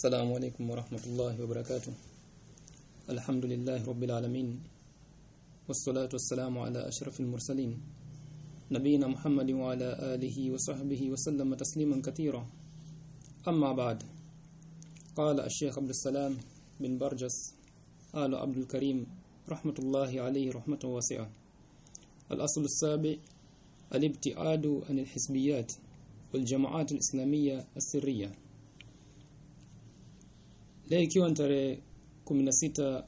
السلام عليكم ورحمة الله وبركاته. الحمد لله رب العالمين والصلاة والسلام على أشرف المرسلين. نبينا محمد وعلى آله وصحبه وسلم تسليما كثيرا. أما بعد قال الشيخ عبد السلام بن برجس آل عبد الكريم رحمة الله عليه رحمة واسعة. الأصل السابع الابتعاد عن الحزبيات والجماعات الإسلامية السرية. Leo ikiwa ni tarehe 16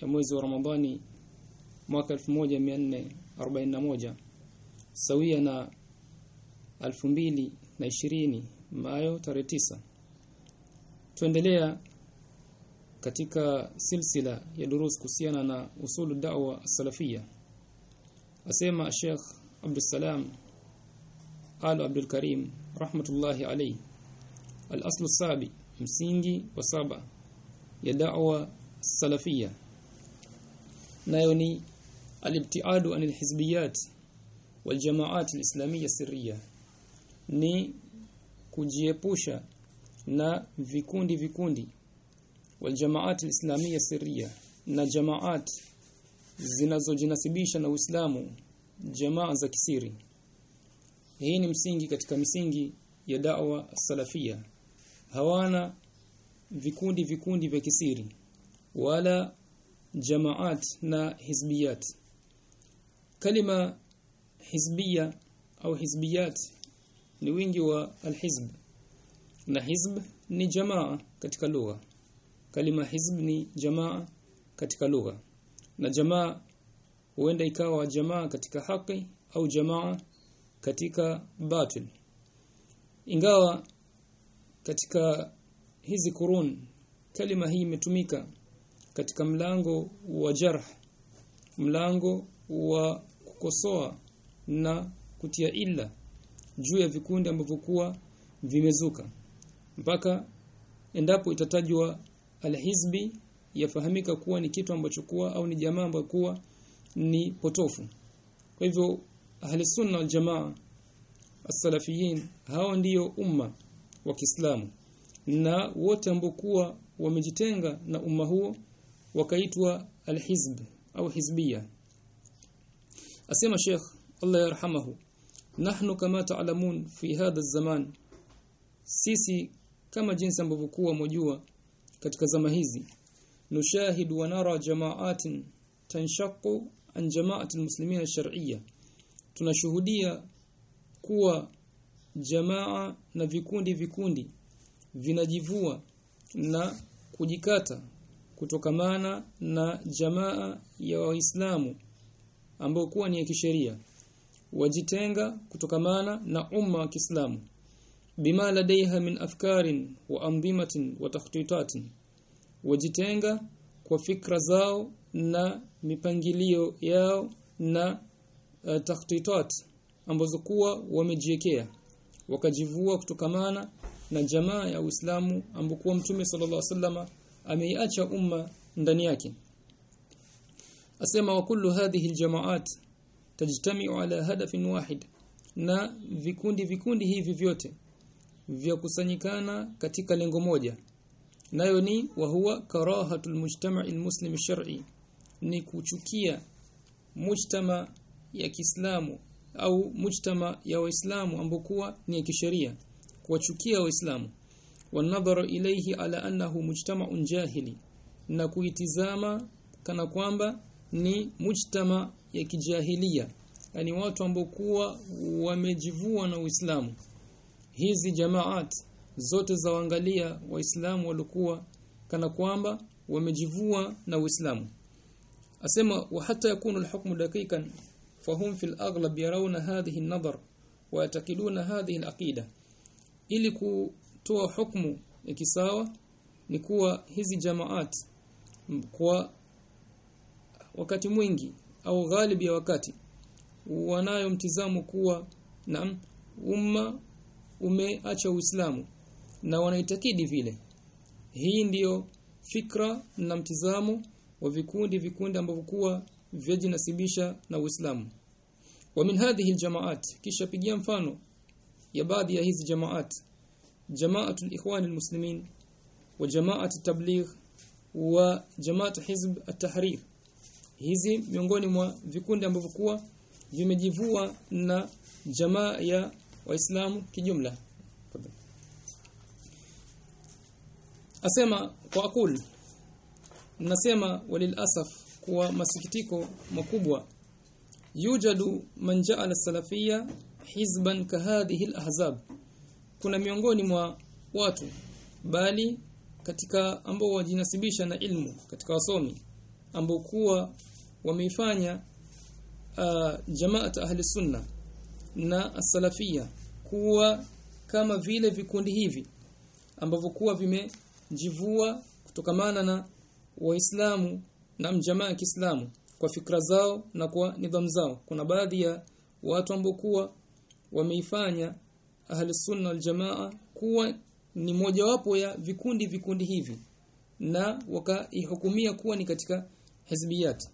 ya mwezi wa Ramadhani mwaka 1441 sawia na 2020 Mayo tarehe 9 tuendelea katika silsila ya durus kuhusiana na usulu da'wa salafia asema Sheikh Abdul Salam Al Abdul Karim rahmatullahi alayhi al-aslu sabi msingi wa saba ya da'wa salafia nayo ni alibtiadu anil hizbiyat wal jamaat alislamia sirriya ni kujiepusha na vikundi vikundi wal jamaat alislamia sirriya na jamaat zinazojinasibisha na Uislamu jamaa za kisiri. Hii ni msingi katika misingi ya da'wa salafia hawana vikundi vikundi vya kisiri wala jamaat na hizbiyat. Kalima hizbiya au hizbiyat ni wingi wa alhizb na hizb ni jamaa katika lugha. Kalima hizb ni jamaa katika lugha na jamaa huenda ikawa jamaa katika haki au jamaa katika batil. Ingawa katika hizi kurun kalima hii imetumika katika mlango wa jarh mlango wa kukosoa na kutia illa juu ya vikundi ambavyo kuwa vimezuka. Mpaka endapo itatajwa alhizbi yafahamika kuwa ni kitu ambacho kuwa au ni jamaa ambayo kuwa ni potofu. Kwa hivyo ahli sunna wal jamaa as-salafiyin hao ndiyo umma wa Kiislamu na wote ambokuwa wamejitenga na umma huo wakaitwa alhizb au hizbia asema Sheikh Allah yarhamahu nahnu kama taalamun fi hadha zaman. Sisi kama jinsi ambavyo kuwa katika zama hizi. Nushahidu wa nara jamaatin tanshaqu an jama'ati almuslimin ash-shar'iyya tunashuhudia kuwa jamaa na vikundi vikundi vinajivua na kujikata kutokamana na jamaa ya waislamu ambao kuwa ni ya kisheria. Wajitenga kutokamana na umma wa Kiislamu. Bima ladaiha min afkarin wa anzimatin wa takhtitatin wajitenga kwa fikra zao na mipangilio yao na uh, takhtitat ambazo kuwa wamejiwekea wakajivua kutokamana na jamaa ya Uislamu ambokuwa Mtume sallallahu alaihi ameiacha umma ndani yake. Asema wa kullu hadhihi aljamaat tajtami'u ala hadafin wahid na vikundi vikundi hivi vyote vya kusanyikana katika lengo moja. Nayo ni wa huwa karahatul mujtama'i almuslim shar'i ni kuchukia mujtama ya Kiislamu au mujtama ya Waislamu ambokuwa ni ya kisheria kuwachukia waislamu. Wanadhara ilayhi ala annahu mujtama'un jahili. Na kuitizama kana kwamba ni mujtama ya kijahilia yani watu ambao kuwa wamejivua na Uislamu. Hizi jamaat zote za waangalia waislamu walikuwa kana kwamba wamejivua na Uislamu. Asema wa hata yakunu alhukmu dakikan fahum fil aghlab yarawna hadhihi an-nadhar wa yataqiduna hadhihi al-aqida ili kutoa hukumu ya kisawa ni kuwa hizi jamaat kwa wakati mwingi au ghalibi ya wakati wanayo mtizamo kuwa na umma umeacha Uislamu na wanaitakidi vile. Hii ndiyo fikra na mtizamo wa vikundi vikundi ambavyo kuwa vyajinasibisha na Uislamu. Wa min hadhihi aljamaat kisha pigia mfano ya baadhi ya hizi jamaat. Jamaatul ikhwan almuslimin wa jamaat tabligh wa jamaat hizb at-tahrir hizi miongoni mwa vikundi ambavyo kuwa vimejivua na jamaa ya waislamu kijumla. Asema kwa akul nasema walil asaf kwa masikitiko makubwa. Yujadu man ja'ala salafia hizban kahadhihi alahzab. Kuna miongoni mwa watu bali katika ambao wajinasibisha na ilmu katika wasomi ambao kuwa wameifanya uh, jamaat ahli sunna na as-salafia kuwa kama vile vikundi hivi ambavyo kuwa vimejivua kutokamana na waislamu na mjamaa Kiislamu kwa fikra zao na kwa nidhamu zao. Kuna baadhi ya watu ambao kuwa wameifanya ahli sunna wal jamaa kuwa ni mojawapo ya vikundi vikundi hivi na wakaihukumia kuwa ni katika hizbiyat.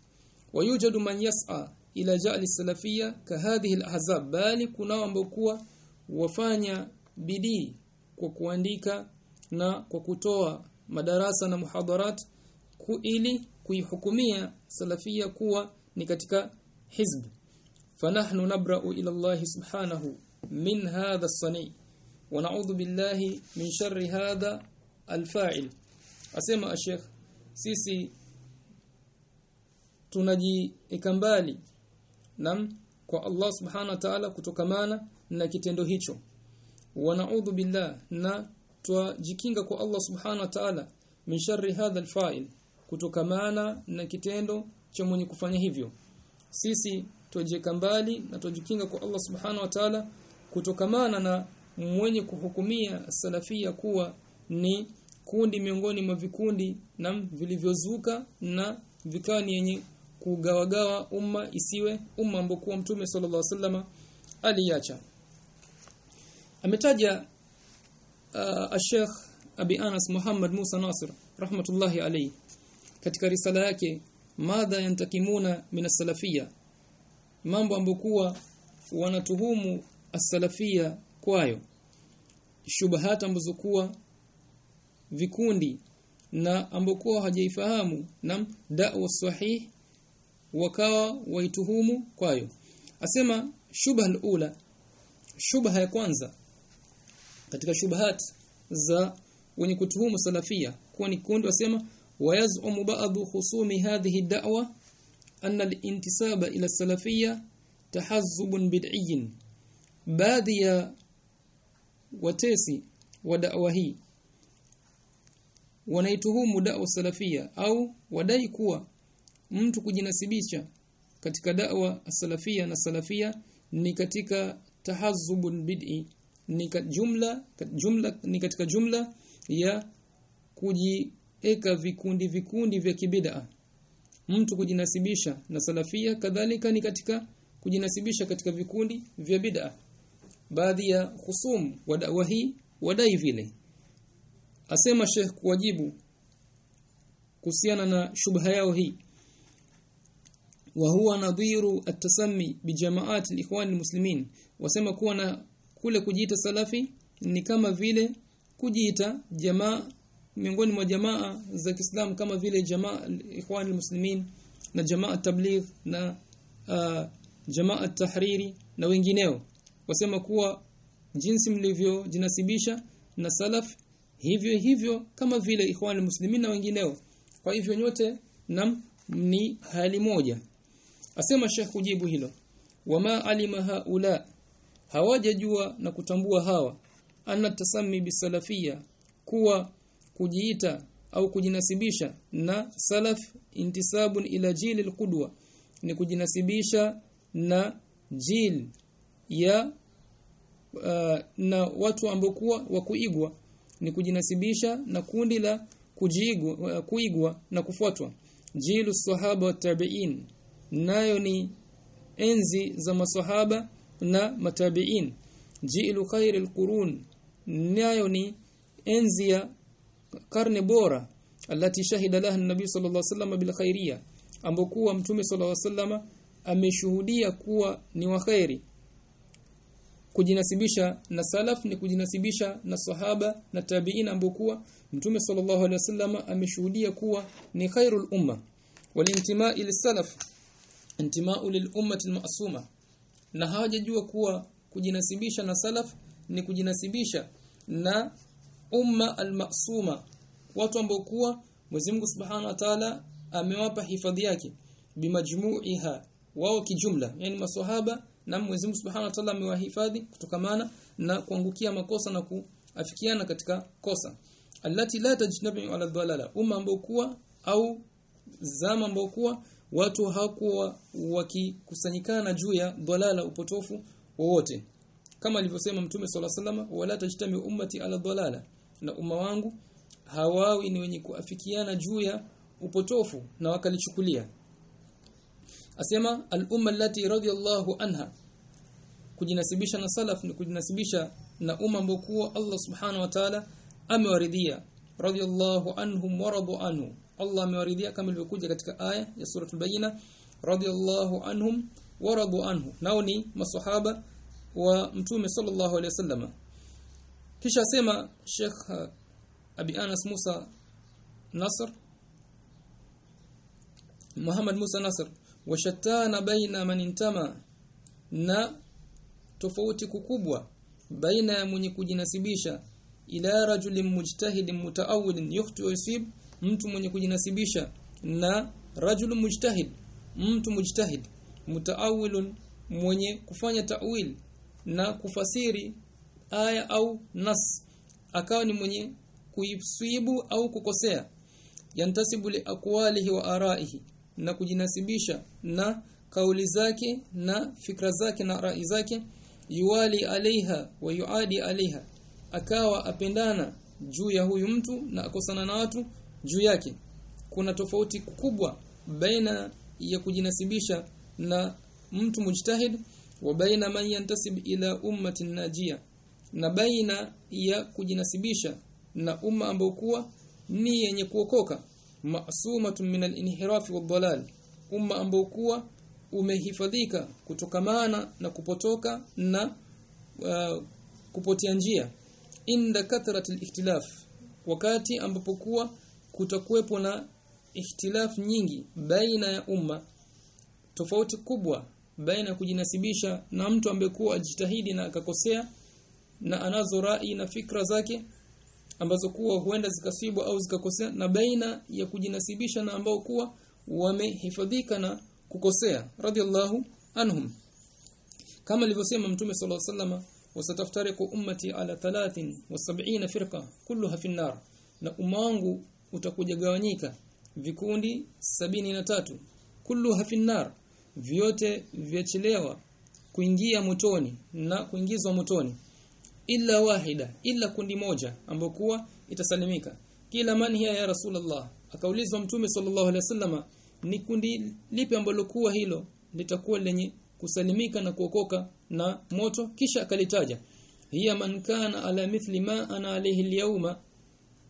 Wayujadu man yas'a ila ja'li salafia ka hadhihi alahzab bali kunao ambao kuwa wafanya bidii kwa kuandika na kwa kutoa madarasa na muhadarat ku ili kuihukumia salafia kuwa ni katika hizb fanahnu nabra'u ila Allah subhanahu min hadha as-sani wa na'udhu billahi min sharri hadha al-fa'il asema ashekh sisi tunajieka mbali nam kwa Allah subhanahu wa ta'ala kutokamana na kitendo hicho. wa na'udhu billah na twajikinga kwa Allah subhanahu wa ta'ala min sharri hadha al-fa'il kutokamana na kitendo cha mwenye kufanya hivyo. sisi tujieka mbali na tujikinga kwa Allah subhanahu wa ta'ala kutokamana na mwenye kuhukumia salafia kuwa ni kundi miongoni mwa vikundi na vilivyozuka na vikawa ni yenye kugawagawa umma isiwe umma ambokuwa mtume sallallahu alaihi wasallam aliacha ametaja uh, Sheikh Abi Anas Muhammad Musa Nasir rahmatullahi alayhi katika risala yake madha yantakimuna min salafia mambo ambokuwa wanatuhumu as-salafia kwayo. Shubahat ambazo kuwa vikundi na ambokuwa hajaifahamu na da'wa sahih wakawa waituhumu kwayo. Asema shubha alula shubha ya kwanza katika shubahat za wenye kutuhumu salafia kuwa ni kundi wasema wayazumu ba'dhu khusumi hadhihi da'wa anna الانتساب إلى السلفية تحزب بدعي. baadhi ya watesi wa da'wa hii wanaituhumu da'wa salafia au wadai kuwa mtu kujinasibisha katika da'wa salafia na salafia ni katika tahazzubun bid'i ni jumla jumla ni katika jumla ya kujieka vikundi vikundi vya kibida mtu kujinasibisha na salafia kadhalika ni katika kujinasibisha katika vikundi vya bid'a. Baadhi ya husum wa da'wa hii wadai vile. Asema Sheikh kuwajibu kuhusiana na shubha yao hii. Wa huwa nadhiru at-tasammi bi jama'at al-ikhwan al-muslimin. Wasema kuwa na kule kujiita salafi ni kama vile kujiita jamaa miongoni mwa jamaa za Kiislamu kama vile jamaa al-ikhwan al-muslimin na jamaa tabligh na uh, jamaa tahriri na wengineo. Wasema kuwa jinsi mlivyo jinasibisha na salaf hivyo hivyo kama vile ikhwan muslimin na wengineo. Kwa hivyo nyote nam ni hali moja. Asema Sheikh kujibu hilo. Wama alima haula hawajajua na kutambua hawa. Anna tasammi bisalafia kuwa kujiita au kujinasibisha na salaf intisabun ila jili alqudwa. Ni kujinasibisha na jil ya uh, na watu ambao kuwa wa kuigwa. Ni kujinasibisha na kundi la kujiigwa uh, kuigwa na kufuatwa. Jilu sahaba wa tabi'in. Nayo ni enzi za masahaba na matabi'in. Jilu khairil qurun nayo ni enzi ya karne bora alati shahida laha nabii sallallahu alaihi wasallam bil khairia ambokuwa mtume sallallahu alaihi wasallam ameshuhudia kuwa ni waheri kujinasibisha na salaf ni kujinasibisha na sahaba na tabiina ambokuwa mtume sallallahu alaihi wasallam ameshuhudia kuwa ni khairul umma. Walintimaa lisalaf intimaa lilummati almasuma na hawajajua kuwa kujinasibisha na salaf ni kujinasibisha na umma almasuma. Watu ambao kuwa Mwenyezi Mungu Subhanahu wa Ta'ala amewapa hifadhi yake bimajmu'iha wao kijumla. Yani maswahaba na Mwenyezi Mungu Subhanahu wa Ta'ala amewahifadhi kutokamana na kuangukia makosa na kuafikiana katika kosa. Allati la tajnabi ala dhalala umma ambao kuwa au zama ambao kuwa watu hawakuwa wakikusanyikana juu ya dhalala upotofu wowote. Kama alivyosema mtume swalla salama wala tajtami ummati ala dhalala na umma wangu hawawi ni wenye kuafikiana juu ya upotofu na wakalichukulia asema al-umma allati radiyallahu anha kujinasibisha na salaf ni kujinasibisha na umma ambao Allah subhanahu wa ta'ala amewaridhia. Radiyallahu anhum wa radu anhu. Allah amewaridhia kama ilivyokuja katika aya ya suratul bayina radiyallahu anhum wa radu anhu. Nao ni maswahaba wa mtume sallallahu alayhi wasallam kisha sema Sheikh Abi Anas Musa Nasr Muhammad Musa Nasr washatana baina man intama na tofauti kukubwa baina ya mwenye kujinasibisha ila rajulin mujtahidin mutaawilin yukhti yusib mtu mwenye kujinasibisha na rajulun mujtahid mtu mujtahid mutaawilun mwenye kufanya ta'wil na kufasiri aya au nas akawa ni mwenye kuisibu au kukosea. Yantasibu li aqwalihi wa araihi na kujinasibisha na kauli zake na fikra zake na rai zake. Yuwali alaiha wa yuadi alaiha akawa apendana juu ya huyu mtu na akosana na watu juu yake. Kuna tofauti kubwa baina ya kujinasibisha na mtu mujtahid wa baina man yantasib ila ummatin najia na baina ya kujinasibisha na umma ambao kuwa ni yenye kuokoka. Masumatun min al-inhirafi wad-dalal umma ambao kuwa umehifadhika kutokamana na kupotoka na uh, kupotea njia. Inda kathrat al-ikhtilaf. Wakati ambapo kuwa kutakuwepo na ikhtilaf nyingi baina ya umma. Tofauti kubwa baina ya kujinasibisha na mtu ambaye kuwa ajitahidi na akakosea na anazo rai na fikra zake ambazo kuwa huenda zikasibwa au zikakosea na baina ya kujinasibisha na ambao kuwa wamehifadhika na kukosea radhiallahu anhum. Kama alivyosema mtume sallallahu alaihi wasallam wasataftariqu ummati ala 73 firqa kulluha fi nar. Na umma wangu utakuja gawanyika vikundi sabini na tatu kulluha fi nar. Vyote vyachelewa kuingia motoni na kuingizwa motoni illa wahida illa kundi moja ambayo kuwa itasalimika. Kila man hiya ya rasulullah. Akaulizwa mtume sallallahu alaihi wasallam ni kundi lipi ambalo kuwa hilo litakuwa lenye kusalimika na kuokoka na moto? Kisha akalitaja hiya man kana ala mithli ma ana alayhi alyawma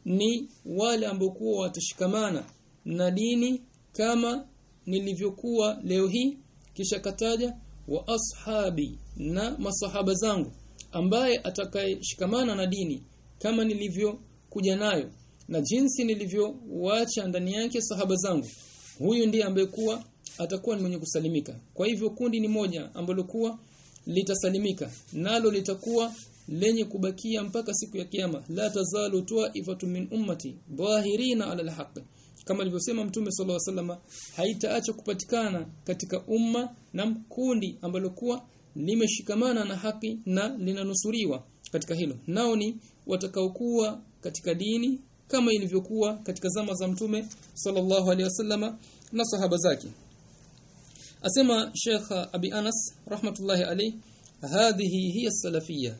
ni wale ambokuwa watashikamana na dini kama nilivyokuwa leo hii. Kisha kataja wa ashabi na masahaba zangu ambaye atakayeshikamana na dini kama nilivyo kuja nayo na jinsi nilivyowaacha ndani yake sahaba zangu huyu ndiye ambaye kuwa atakuwa ni mwenye kusalimika. Kwa hivyo kundi ni moja ambalo kuwa litasalimika nalo litakuwa lenye kubakia mpaka siku ya kiyama. La tazalu tu'ifatu min ummati dhahirina ala alhaq. Kama alivyosema mtume sallallahu alaihi wasallam haitaacha kupatikana katika umma na mkundi ambalo kuwa limeshikamana na haki na linanusuriwa katika hilo nao ni watakaokuwa katika dini kama ilivyokuwa katika zama za mtume sallallahu alaihi wasallama na sahaba zake asema Sheikh Abi Anas rahmatullahi alayhi hadhihi hiya salafiyya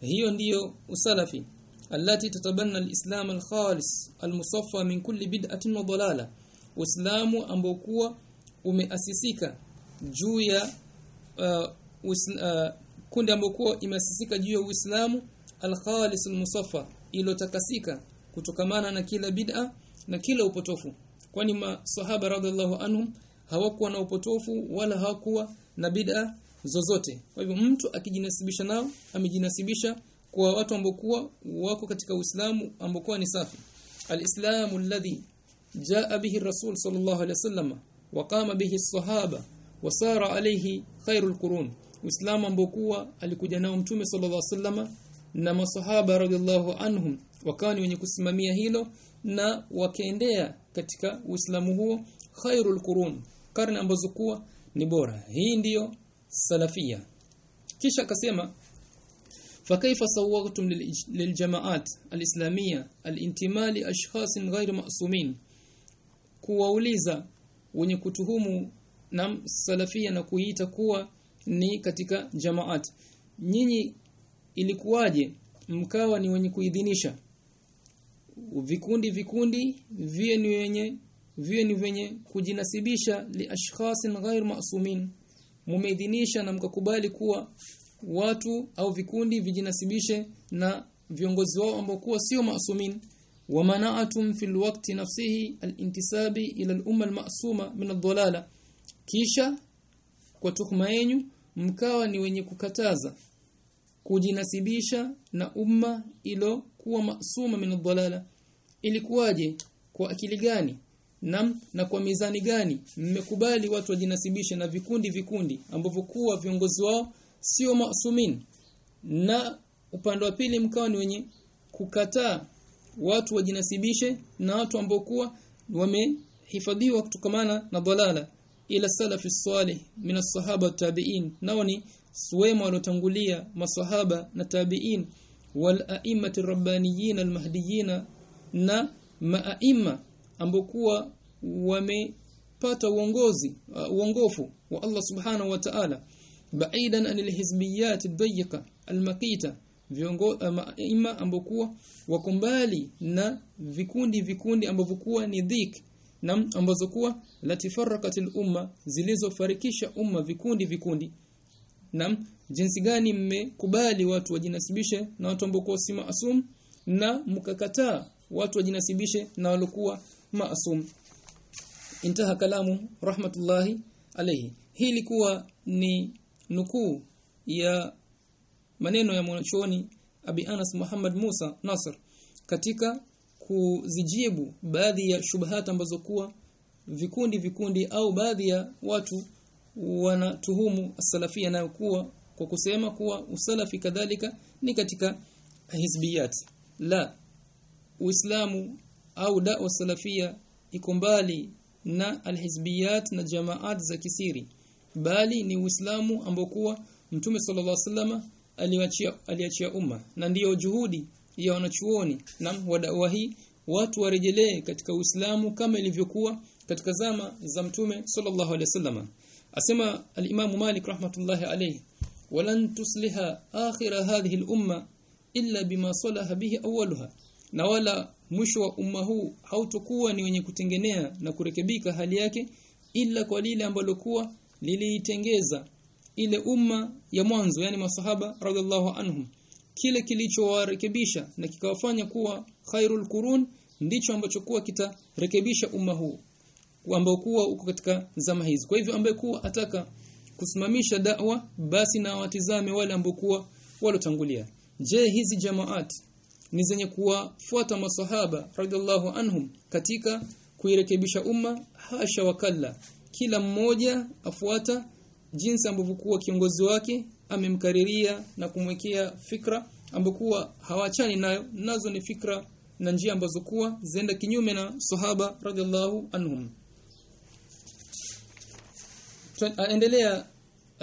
hiyo ndiyo usalafi التي تتبنى الإسلام الخالص المصفى من كل بدعة وضلالة Uislamu ambao kuwa umeasisika juu ya uh, uh, kundi ambokuo imesisika juu ya Uislamu al-khalis al-musaffa ilotakasika kutokamana na kila bid'a na kila upotofu. Kwani masahaba radhiallahu anhum hawakuwa na upotofu wala hawakuwa na bid'a zozote. Kwa hivyo mtu akijinasibisha nao amejinasibisha kwa watu ambokuo wako katika Uislamu ambokuo ni safi. Alislamu alladhi jaa bihi rasul sallallahu alayhi wasallam wa qama bihi as-sahaba wa sara alayhi khairul qurun Uislamu ambao alikuja nao mtume sallallahu alaihi wasallam na masahaba radhiallahu anhum wakawa ni wenye kusimamia hilo na wakaendea katika Uislamu huo khairul qurun karne ambazo kuwa ni bora hii ndiyo salafia kisha akasema فكيف صوغتم للجماعات الإسلامية الانتماء لأشخاص غير معصومين kuwauliza wenye kutuhumu na salafia na kuiita kuwa ni katika jamaat. Nyinyi ilikuwaje mkawa ni wenye kuidhinisha? Vikundi vikundi vie ni wenye vie ni wenye kujinasibisha li ashkhasin ghair ma'sumin. Mumeidhinisha na mkakubali kuwa watu au vikundi vijinasibishe na viongozi wao ambao kuwa sio masumin. Wa mana'atum fil waqti nafsihi alintisabi ila al-umma al-ma'suma min ad-dhalala kisha kwa tuhuma yenu mkawa ni wenye kukataza kujinasibisha na umma ilo kuwa masuma min ad-dhalala ilikuwaje? Kwa akili gani? Nam na kwa mizani gani? Mmekubali watu wajinasibishe na vikundi vikundi ambavyo kuwa viongozi wao sio masumin. Na upande wa pili mkawa ni wenye kukataa watu wajinasibishe na watu ambao kuwa wamehifadhiwa kutokamana na dhalala ila salafi salih min as-sahaba tabi'in nao ni waliotangulia masahaba na tabi'in wal a'immati rabbaniyin al-mahdiyyin na ma'aimma ambokuwa wamepata uongozi uh, uongofu wa Allah subhanahu wa ta'ala. Baidan anil hizbiyat ad-dayyqa al-maqita viongozi ambokuwa wako mbali na vikundi vikundi ambavyo kuwa ni dhik na ambazo kuwa latifarakatil umma zilizofarikisha umma vikundi vikundi. Nam jinsi gani mmekubali watu wajinasibishe na watu ambao si maasum na mkakataa watu wajinasibishe na walokuwa maasum. Intaha kalamu rahmatullahi alayhi. Hii ilikuwa ni nukuu ya maneno ya mwanachuoni Abi Anas Muhammad Musa Nasr katika kuzijibu baadhi ya shubahata ambazo kuwa vikundi vikundi au baadhi ya watu wanatuhumu salafia nayo kuwa kwa kusema kuwa usalafi kadhalika ni katika hizbiyat. La uislamu au da'wa salafia iko mbali na alhizbiyat na jamaat za kisiri bali ni uislamu ambao kuwa mtume sallallahu alaihi wasallam aliachia aliachia umma. Na ndiyo juhudi ya wanachuoni na wadawa hii watu warejelee katika Uislamu kama ilivyokuwa katika zama za mtume sallallahu alaihi wasallam. Asema al-Imam Malik rahmatullahi alayhi walan tusliha akhir hadhihi al-umma illa bima salaha bihi awwalaha na wala mwisho wa umma huu hautokuwa ni wenye kutengenea na kurekebika hali yake ila kwa lile ambalo kuwa liliitengeza ile umma ya mwanzo yani masahaba radhiallahu anhum kile kilichowarekebisha na kikawafanya kuwa khairul qurun ndicho ambacho kuwa kitarekebisha umma huu ambao kuwa uko katika zama hizi. Kwa hivyo ambaye kuwa ataka kusimamisha da'wa basi na watizame wale ambao kuwa walotangulia. Je hizi jamaat ni zenye kuwafuata masahaba radhiallahu anhum katika kuirekebisha umma? Hasha wakalla kila mmoja afuata jinsi ambavyo kuwa kiongozi wake amemkariria na kumwekea fikra ambokuwa hawachani nayo nazo ni fikra na njia ambazo kuwa zenda kinyume na sahaba radhiallahu anhum. Aendelea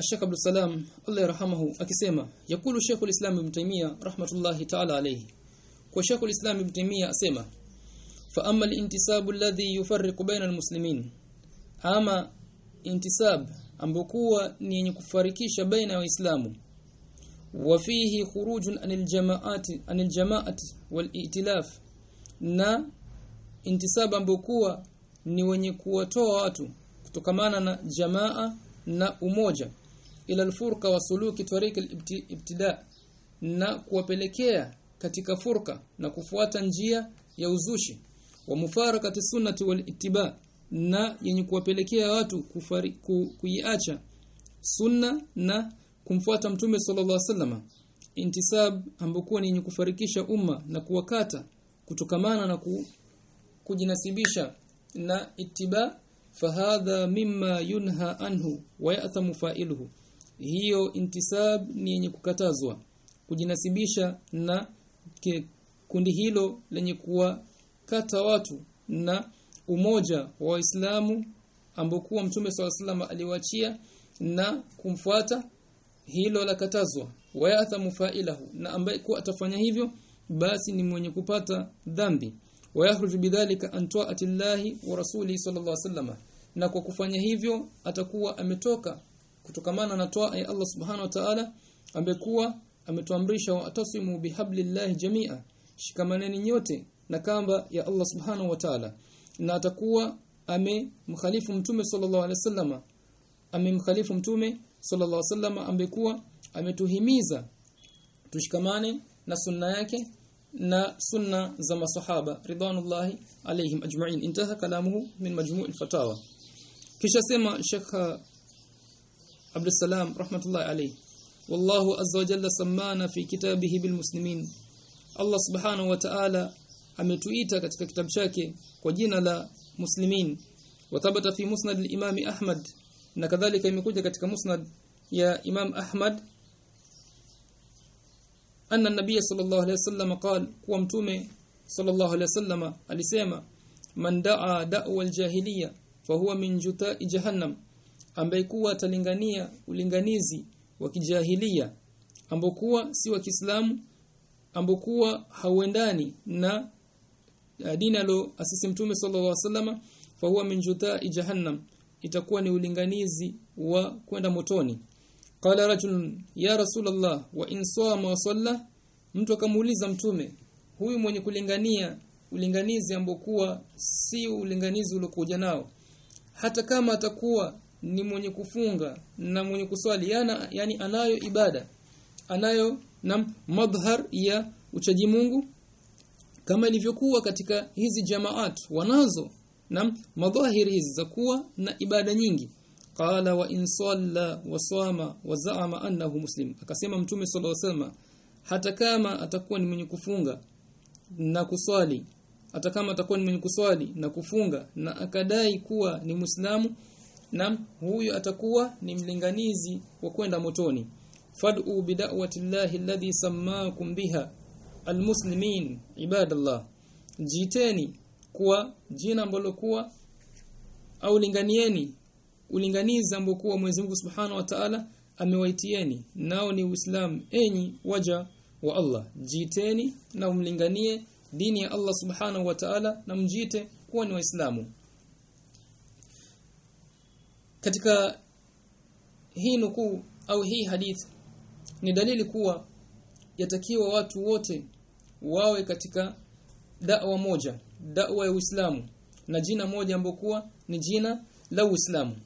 Sheikh Abdul Salam Allah yarhamahu akisema yakulu Sheikh al-Islam Ibn Taymiyyah rahmatullahi ta'ala alayhi. Kwa Sheikh al-Islam Ibn Taymiyyah asema fa amma al-intisab alladhi yufarriqu bayna al-muslimin. Ama intisab ambokuwa ni yenye kufarikisha baina ya waislamu. Wafihi khurujun anil jamaati anil jamaati wal itilaf. Na intisab ambokuwa ni wenye kuwatoa watu kutokamana na jamaa na umoja. Ila alfurqa wa suluki tariq ibtida. Na kuwapelekea katika furka na kufuata njia ya uzushi. Wa mufarakati sunnati wal ittiba na yenye kuwapelekea watu kufari, ku, kuiacha sunna na kumfuata mtume sallallahu alaihi wasallam. Intisab ambokuwa ni yenye kufarikisha umma na kuwakata kutokamana na ku, kujinasibisha na ittiba fahadha mimma yunha anhu wa ya'thamu fa'iluhu. Hiyo intisab ni yenye kukatazwa kujinasibisha na kundi hilo lenye kuwakata watu na umoja wa Waislamu ambokuwa Mtume SAW aliwachia na kumfuata. Hilo la katazwa. Wayathamu fa'ilahu. Na ambaye kuwa atafanya hivyo basi ni mwenye kupata dhambi. Wayakhruju bidhalika an ta'ati llahi wa rasuli sallallahu alaihi wasallam. Na kwa kufanya hivyo atakuwa ametoka kutokamana na toa ya Allah subhanahu wa ta'ala ambekuwa ametuamrisha wa atasimu bihablillahi jami'a. Shikamaneni nyote na kamba ya Allah subhanahu wa ta'ala na atakuwa amemkhalifu mtume sallallahu alaihi wasallam. Amemkhalifu mtume sallallahu alaihi wasallam ambekuwa ametuhimiza tushikamane na sunna yake na sunna za masahaba ridwanullahi alaihim ajma'in. Intaha kalamuhu min majmu' al-fatawa kisha sema Sheikh Abdul Salam rahmatullahi alayhi wallahu azza wa jalla sammana fi kitabihi bil muslimin. Allah subhanahu wa ta'ala ametuita katika kitabu chake kwa jina la muslimin. Wa thabata fi musnad al-imam Ahmad na kadhalika imekuja katika musnad ya Imam Ahmad. Anna nabiy sallallahu alayhi wasallam qala kuwa mtume sallallahu alayhi wasallam alisema man daa da'wa al-jahiliya fahuwa min juta'i jahannam. Ambaye kuwa atalingania ulinganizi wa kijahilia ambokuwa si wa Kiislamu ambokuwa hauendani na dini alo asisi mtume sallallahu alaihi wasallam fa huwa min juta'i jahannam itakuwa ni ulinganizi wa kwenda motoni. Qala rajul ya rasulullah wa in sawama wa salla mtu akamuuliza mtume huyu mwenye kulingania ulinganizi ambokuwa si ulinganizi uliokuja nao hata kama atakuwa ni mwenye kufunga na mwenye kuswali yana yani anayo ibada anayo na madhhar ya uchaji Mungu kama ilivyokuwa katika hizi jamaat wanazo na madhahiri hizi za kuwa na ibada nyingi. Qala wa in salla wa sama wa za'ama annahu muslim. Akasema mtume sallallahu alaihi wasallam hata kama atakuwa ni mwenye kufunga na kuswali hata kama atakuwa ni mwenye kuswali na kufunga na akadai kuwa ni Muislamu na huyu atakuwa ni mlinganizi wa kwenda motoni. Fad'u bid'awati llahi alladhi sammakum biha almuslimin ibadallah. Jiteni kuwa jina ambalo kuwa au linganieni ulinganizi ambao kuwa Mwenyezi Mungu Subhanahu wa Ta'ala amewaitieni. Nao ni Uislamu enyi waja wa Allah. Jiteni na umlinganie dini ya Allah Subhanahu wa Ta'ala na mjite kuwa ni waislamu. Katika hii nukuu au hii hadith ni dalili kuwa yatakiwa watu wote wawe katika da'wa moja da'wa ya Uislamu na jina moja ambokuwa ni jina la Uislamu.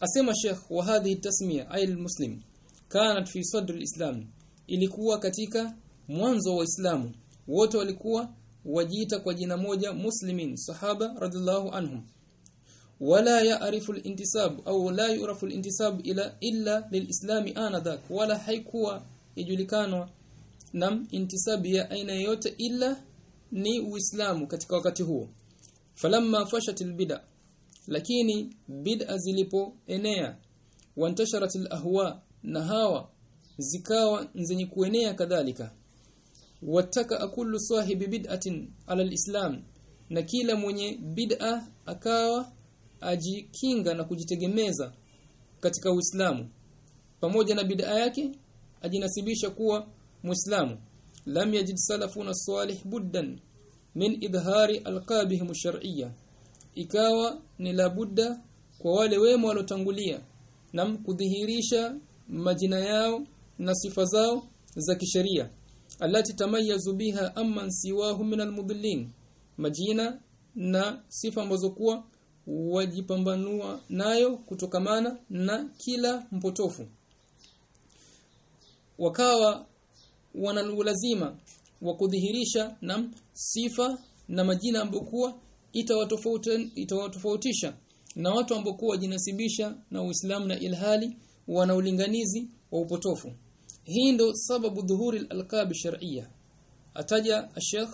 Asema Sheikh wa hadhihi tasmiya ay muslim kanat fi sadr al-islam ilikuwa katika mwanzo wa Uislamu. Wote walikuwa wajiita kwa jina moja muslimin sahaba radhiallahu anhum. Wala ya'rifu al-intisab au la yu'rafu al-intisab ila illa lilislam anadhak wala haikuwa ijulikanwa nam intisabi ya aina yote ila ni uislamu katika wakati huo. Falamma fashatil bid'a lakini bid'a zilipoenea wantasharatil ahwa na hawa zikawa zenye kuenea kadhalika. Wataka akulu sahibi bid'atin ala alislam na kila mwenye bid'a akawa ajikinga na kujitegemeza katika Uislamu. Pamoja na bid'a yake ajinasibisha kuwa Muislamu lam yajid salafuna salih buddan min idhari alqabihim shar'iyya ikawa ni la budda kwa wale wema walotangulia na kudhihirisha majina yao na sifa zao za kisheria alati tamayazu biha amman siwahu min almudhillin majina na sifa ambazo kuwa wajipambanua nayo kutokamana na kila mpotofu. Wakawa wana lazima wa kudhihirisha na sifa na majina ambokuwa itawatofautisha na watu ambokuwa wajinasibisha na Uislamu na ilhali wana ulinganizi wa upotofu. Hii ndo sababu dhuhuri al-alqab shar'iyya. Ataja Sheikh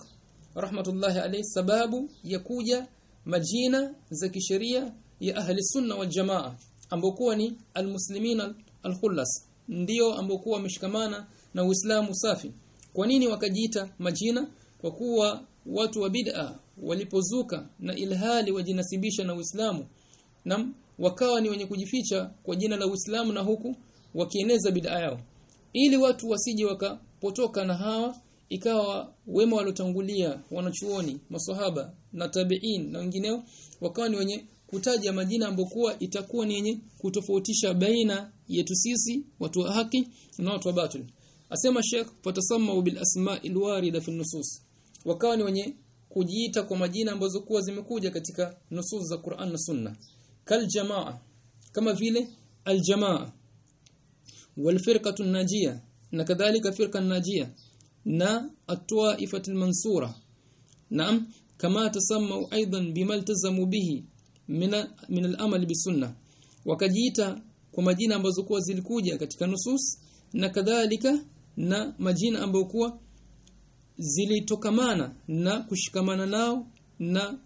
rahmatullahi alayhi sababu ya kuja majina za kisheria ya ahli sunna wal jamaa ambokuwa ni almuslimina alkhullas. Ndio ambokuwa wameshikamana na Uislamu safi. Kwa nini wakajiita majina? Kwa kuwa watu wa bid'a walipozuka na ilhali wajinasibisha na Uislamu na wakawa ni wenye kujificha kwa jina la Uislamu na huku wakieneza bid'a yao. Ili watu wasije wakapotoka na hawa ikawa wema walotangulia wanachuoni maswahaba na tabi'in na wengineo wakawa ni wenye kutaja majina ambokuwa itakuwa ni yenye kutofautisha baina yetu sisi watu wa haki na watu wa batil asema Sheikh fatasammu bil asma'il warida fi nusus. Wakawa ni wenye kujiita kwa majina ambazo kuwa zimekuja katika nusus za Qur'an na Sunna. Kal jamaa kama vile al jamaa wal firqatu najia na kadhalika firqa najia na at-ta'ifatul mansura naam kama tasammu aidan bima iltazamu bihi min al-amal bisunna wakajiita kwa majina ambazo kuwa zilikuja katika nusus na kadhalika na majina ambayo kuwa zilitokamana na kushikamana nao na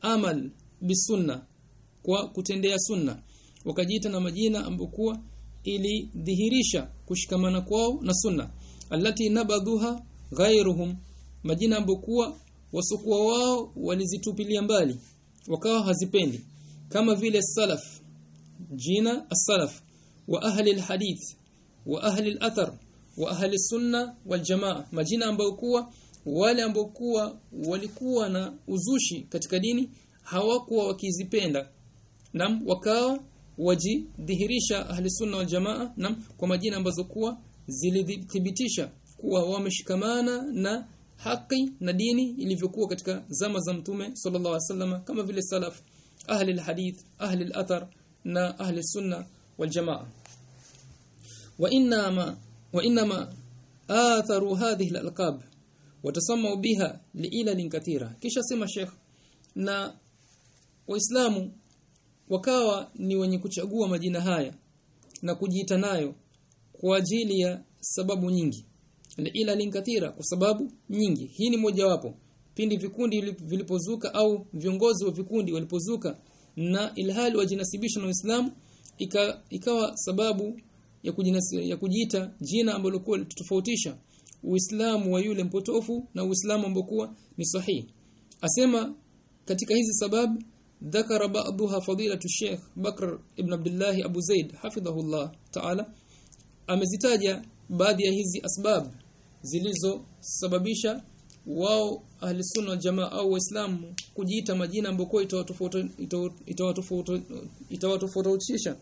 amal bisunna kwa kutendea sunna. Wakajiita na majina ambayo kuwa ilidhihirisha kushikamana kwao na sunna. Allati nabadhuha ghairuhum majina ambayo kuwa wasukua wao walizitupilia mbali wakawa hazipendi. Kama vile salaf jina as-salaf wa ahli al-hadith wa ahli al-athar wa ahli sunna wal jamaa majina ambayo kuwa wale ambao kuwa walikuwa na uzushi katika dini hawakuwa wakizipenda. Nam wakawa wajidhihirisha ahli sunna wal jamaa nam kwa majina ambazo kuwa zilithibitisha kuwa wameshikamana na haki na dini ilivyokuwa katika zama za mtume sallallahu alaihi wasallam kama vile salaf ahli alhadith ahli alathar na ahli sunna wal jamaa. Wa inna wa inma atharu hadhihi alalqab watasamau biha liilalin kathira. Kisha sema sheikh na waislamu wakawa ni wenye kuchagua majina haya na kujiita nayo kwa ajili ya sababu nyingi ila kathira kwa sababu nyingi. Hii ni mojawapo. Pindi vikundi vilipozuka au viongozi wa vikundi walipozuka na ilhali wajinasibisha na Uislamu ikawa sababu ya, ya kujiita jina ambalo kwa tutofautisha Uislamu wa yule mpotofu na Uislamu ambao ni sahihi. Asema katika hizi sababu dhakara ba'daha fadilatu Sheikh Bakr ibn Abdullah Abu Zaid hafidhahullah ta'ala amezitaja baadhi ya hizi asbab zilizosababisha wao ahli sunna jamaa au waislamu kujiita majina ambayo itawatofautisha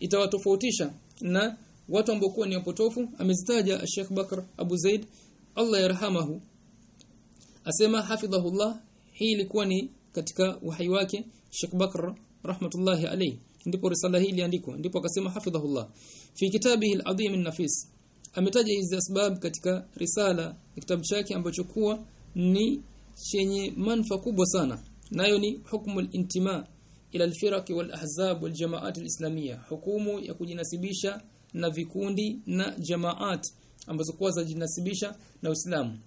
itawatofautisha na watu ambao ni wapotofu amezitaja Sheikh Bakr Abu Zaid Allah yarhamahu. Asema hafidhahullah hii ilikuwa ni katika uhai wake Sheikh Bakr rahmatullahi alayhi. Ndipo risala hii iliandikwa. Ndipo akasema hafidhahullah. Fi kitabihi al-adhim an-nafis ametaja hizi asbab katika risala kitabu chake ambacho kuwa ni chenye manfa kubwa sana. Nayo ni hukmu al-intima ila alfiraq walahzab wal-jama'at al-islamiyya hukumu ya kujinasibisha na vikundi na jamaat ambazo kuwa jinasibisha na Uislamu.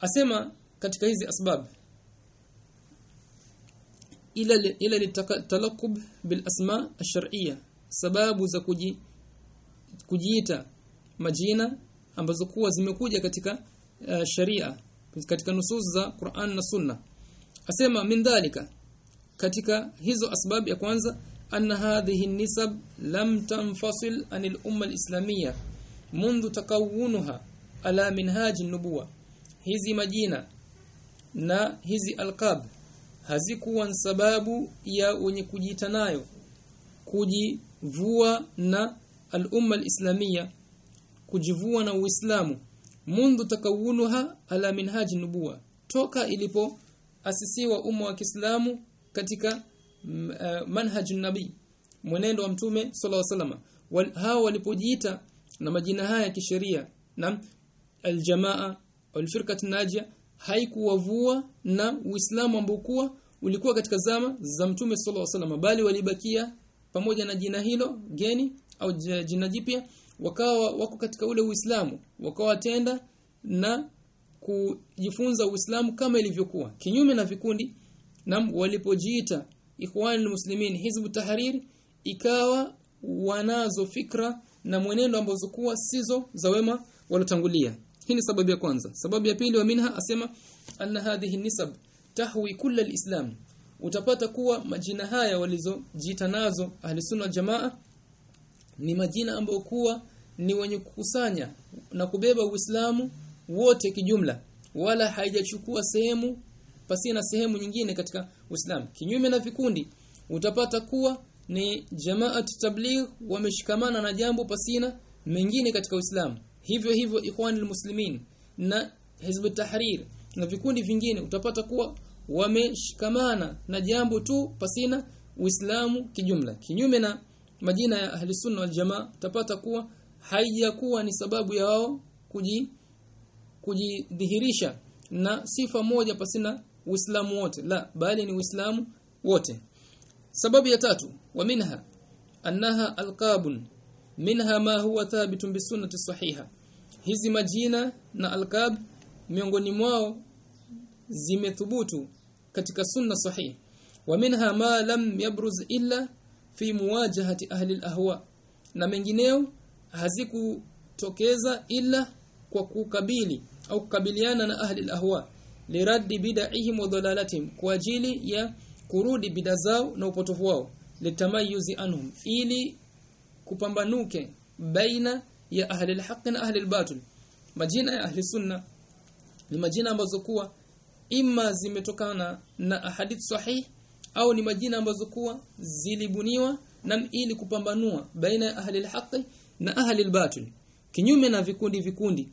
Asema katika hizi asbab ila ila litalaqub bil asma ash-shar'iyya sababu za kuji kujiita majina ambazo kuwa zimekuja katika uh, sharia katika nusus za Qur'an na Sunna. Asema min dhalika katika hizo asbab ya kwanza anna hadhihi nisab lam tanfasil anil umma al-islamiyya منذ takawunuha ala minhaj an-nubuwa hizi majina na hizi alqab hazikuwa sababu ya wenye kujiita nayo kujivua na al-umma al-islamiyya kujivua na Uislamu mundu takawunuha ala minhaji nubuwa toka ilipo asisiwa umma wa Kiislamu katika uh, manhaj nabii mwenendo wa mtume sallallahu alaihi wasallam. Wal, hao walipojiita na majina haya ya kisheria na aljamaa walfirqat najia haikuwavua na Uislamu ambokuwa ulikuwa katika zama za mtume sallallahu alaihi wasallam bali walibakia pamoja na jina hilo geni au jina jipya wakawa wako katika ule Uislamu wakawa tenda na kujifunza Uislamu kama ilivyokuwa. Kinyume na vikundi na walipojiita ikhwan muslimin hizb tahrir ikawa wanazo fikra na mwenendo ambazo kuwa sizo za wema walotangulia hii ni sababu ya kwanza. Sababu ya pili wa minha asema anna hadhihi nisab tahwi kulla alislam. Utapata kuwa majina haya walizojiita nazo ahli sunna jamaa ni majina ambayo kuwa ni wenye kukusanya na kubeba Uislamu wote kijumla. Wala haijachukua sehemu pasina sehemu nyingine katika Uislamu. Kinyume na vikundi utapata kuwa ni jamaat tabligh wameshikamana na jambo pasina mengine katika Uislamu. Hivyo hivyo ikhwanul muslimin na hizb tahrir na vikundi vingine utapata kuwa wameshikamana na jambo tu pasina Uislamu kijumla. Kinyume na majina ya ahli sunna wal jamaa utapata kuwa haijakuwa ni sababu ya wao kuji kujidhihirisha na sifa moja pasina Uislamu wote. La bali ni Uislamu wote. Sababu ya tatu wa minha annaha alqabun minha ma huwa thabitun bisunnati sahiha. Hizi majina na alqab miongoni mwao zimethubutu katika sunna sahihi wa minha ma lam yabruz illa fi muwajahati ahli alahwa. Na mengineo hazikutokeza ila kwa kukabili au kukabiliana na ahli alahwa liraddi bid'ihim wa dhalalatihim kwa ajili ya kurudi bid'a zao na upotofu wao litamayuzi anhum ili kupambanuke baina ya ahli alhaq na ahli albatil majina ya ahli sunna ni majina ambazo kuwa imma zimetokana na ahadith sahih au ni majina ambazo kuwa zilibuniwa na ili kupambanua baina ya ahli alhaq na ahli albatil kinyume na vikundi vikundi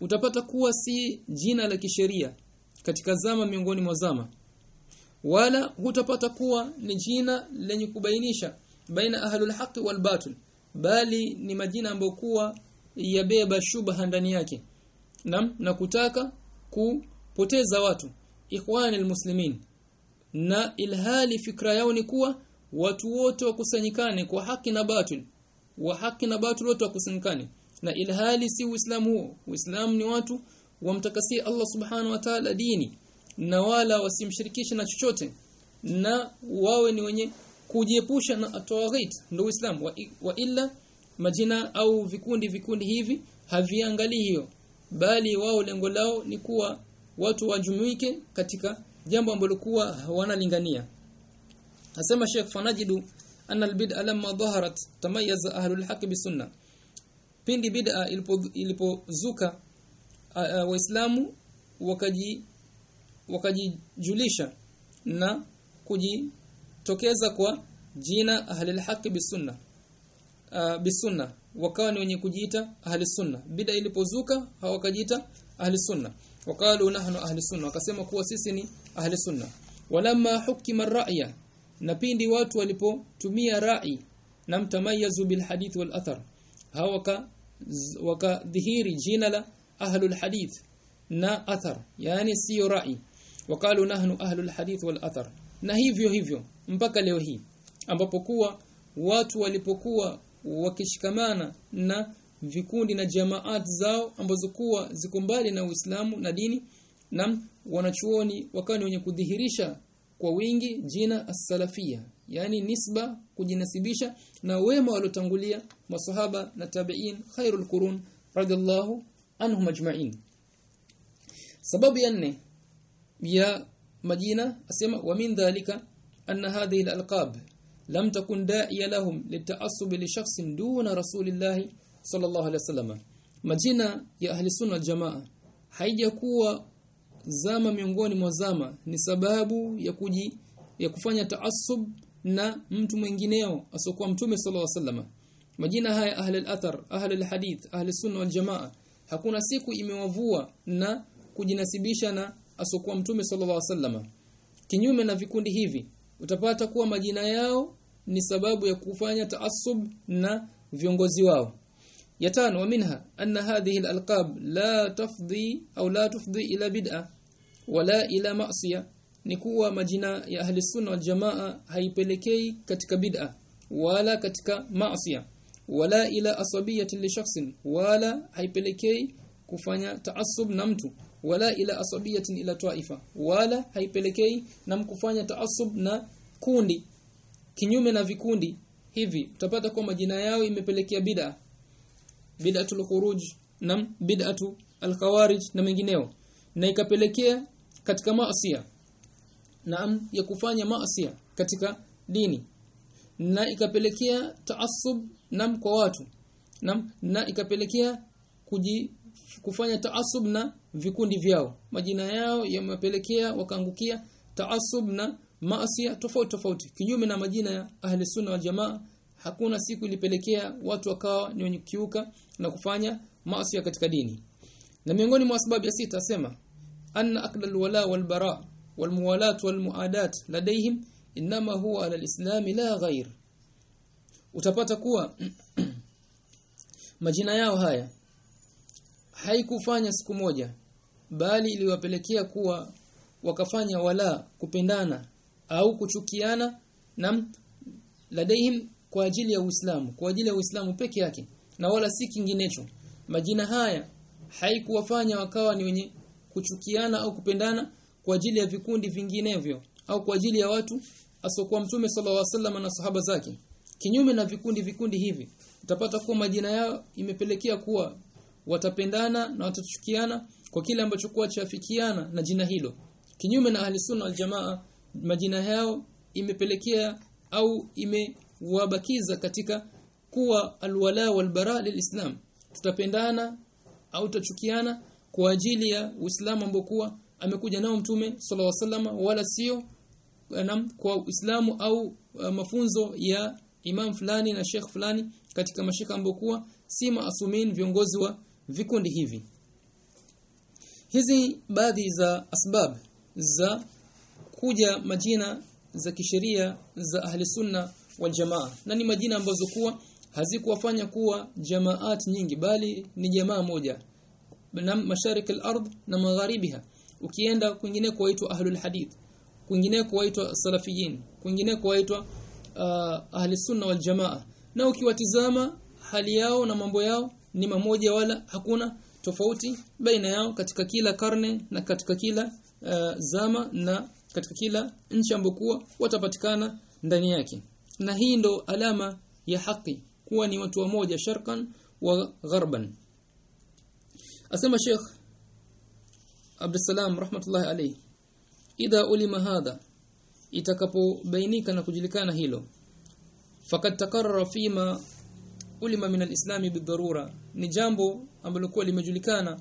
utapata kuwa si jina la kisheria katika zama miongoni mwa zama. Wala hutapata kuwa ni jina lenye kubainisha baina ahlul haqq wal batil bali ni majina ambayo kuwa yabeba shubha ndani yake. Nam na kutaka kupoteza watu ikhwani almuslimin na ilhali fikra yao ni kuwa watu wote wakusanyikane kwa haki na batil wa haki na batil wote wakusanyikane. Na ilhali si uislamu huo uislamu ni watu wamtakasia Allah subhanahu wa ta'ala dini na wala wasimshirikishe na chochote na wawe ni wenye kujiepusha na atawagit ndio uislamu wa, wa illa majina au vikundi vikundi hivi haviangalii hiyo bali wao lengo lao ni kuwa watu wajumuike katika jambo ambalo kuwa wanalingania. Asema Sheikh fanajidu anna albid'a lamma dhaharat tamayyaza ahlul haqq bisunna pindi bid'a ilipozuka waislamu wakaji wakajijulisha na kujitokeza kwa jina ahli alhaq bisunna uh, bisunna wakawa ni wenye kujiita ahli sunna bida ilipozuka hawakajiita ahli sunna wakalu nahnu ahli sunna wakasema kuwa sisi ni ahli sunna walamma hukima ra'ya na pindi watu walipotumia rai na mtamayazu bil hadith wal athar hawaka wakadhihiri jina la ahlul hadith na athar yani sio rai. Wakalu nahnu ahlul hadith wal athar. Na hivyo hivyo mpaka leo hii ambapo kuwa watu walipokuwa wakishikamana na vikundi na jamaat zao ambazo kuwa ziko mbali na Uislamu na dini na wanachuoni wakawa ni wenye kudhihirisha kwa wingi jina as-salafia yani nisba kujinasibisha na wema waliotangulia masahaba na tabi'in khairul qurun radiyallahu anhum ajma'in. Sababu ya nne ya majina asema wa min dhalika anna hadhihi al-alqab lam takun da'iya lahum lita'assub li shakhsin duna rasulillah sallallahu alayhi wasallam majina ya ahli sunna jamaa haijakuwa zama miongoni mwa zama ni sababu ya kuji ya kufanya taassub na mtu mwingineo asokuwa mtume sallallahu alayhi wasallam majina haya ahli al-athar ahli al-hadith ahli sunna wal jamaa hakuna siku imewavua na kujinasibisha na asokuwa mtume sallallahu alaihi wasallam. Kinyume na vikundi hivi utapata kuwa majina yao ni sababu ya kufanya taasub na viongozi wao. Ya tano minha anna hadhihi al-alqab la tafdhi au la tufdi ila bid'a wala ila ma'siya. Ni kuwa majina ya ahli sunna wal jamaa haipelekei katika bid'a wala katika maasiya wala ila asabiyatin li shakhsin wala haipelekei kufanya taassub na mtu wala ila asabiyatin ila taifa wala haipelekei na mkufanya taassub na kundi kinyume na vikundi. Hivi utapata kwa majina yao imepelekea bid'a bid'atul khuruj na bid'atu al-khawarij na mengineo na ikapelekea katika maasiya naam ya kufanya maasiya katika dini na ikapelekea taassub nam kwa watu nam na ikapelekea kuji, kufanya taasub na vikundi vyao. Majina yao yamepelekea wakaangukia taasub na maasi tofauti tofauti. Kinyume na majina ya ahli sunna wal jamaa hakuna siku ilipelekea watu wakawa ni wenye kiuka na kufanya maasi katika dini. Na miongoni mwa sababu ya sita asema anna aqdal wala wal bara wal muwalat wal muadat ladaihim inma huwa ala alislam la ghair utapata kuwa majina yao haya haikufanya siku moja bali iliwapelekea kuwa wakafanya wala kupendana au kuchukiana na ladaihim kwa ajili ya Uislamu kwa ajili ya Uislamu peke yake na wala si kinginecho. Majina haya haikuwafanya wakawa ni wenye kuchukiana au kupendana kwa ajili ya vikundi vinginevyo au kwa ajili ya watu asokuwa mtume sallallahu alaihi wasallam na sahaba zake kinyume na vikundi vikundi hivi utapata kuwa majina yao imepelekea kuwa watapendana na watachukiana kwa kile ambacho kuwa chafikiana na jina hilo. Kinyume na ahli sunna wal jamaa majina yao imepelekea au imewabakiza katika kuwa alwala walbara lilislam tutapendana au tutachukiana kwa ajili ya Uislamu ambao kuwa amekuja nao mtume sallallahu alaihi wasallam wala sio kwa Uislamu au uh, mafunzo ya imam fulani na sheikh fulani katika mashika ambokuwa si maasumin viongozi wa vikundi hivi. Hizi baadhi za asbab za kuja majina za kisheria za ahli sunna wal jamaa na ni majina ambazo kuwa hazikuwafanya kuwa jamaat nyingi bali ni jamaa moja na masharik al-ard na magharibiha. Ukienda kwingine kuwaitwa ahlul hadith kwingine kuwaitwa salafiyin kwingine kuitwa uh, ahli sunna wal jamaa. Na ukiwatizama hali yao na mambo yao ni mamoja wala hakuna tofauti baina yao katika kila karne na katika kila uh, zama na katika kila nchi ambokuwa watapatikana ndani yake. Na hii ndo alama ya haki kuwa ni watu wamoja sharqan wa gharban. Asema Sheikh Abdussalam rahmatullahi alayhi idha ulima hadha itakapobainika na kujulikana hilo. Fakat takarrara fima ulima min alislami bidharura ni jambo ambalo kwa limejulikana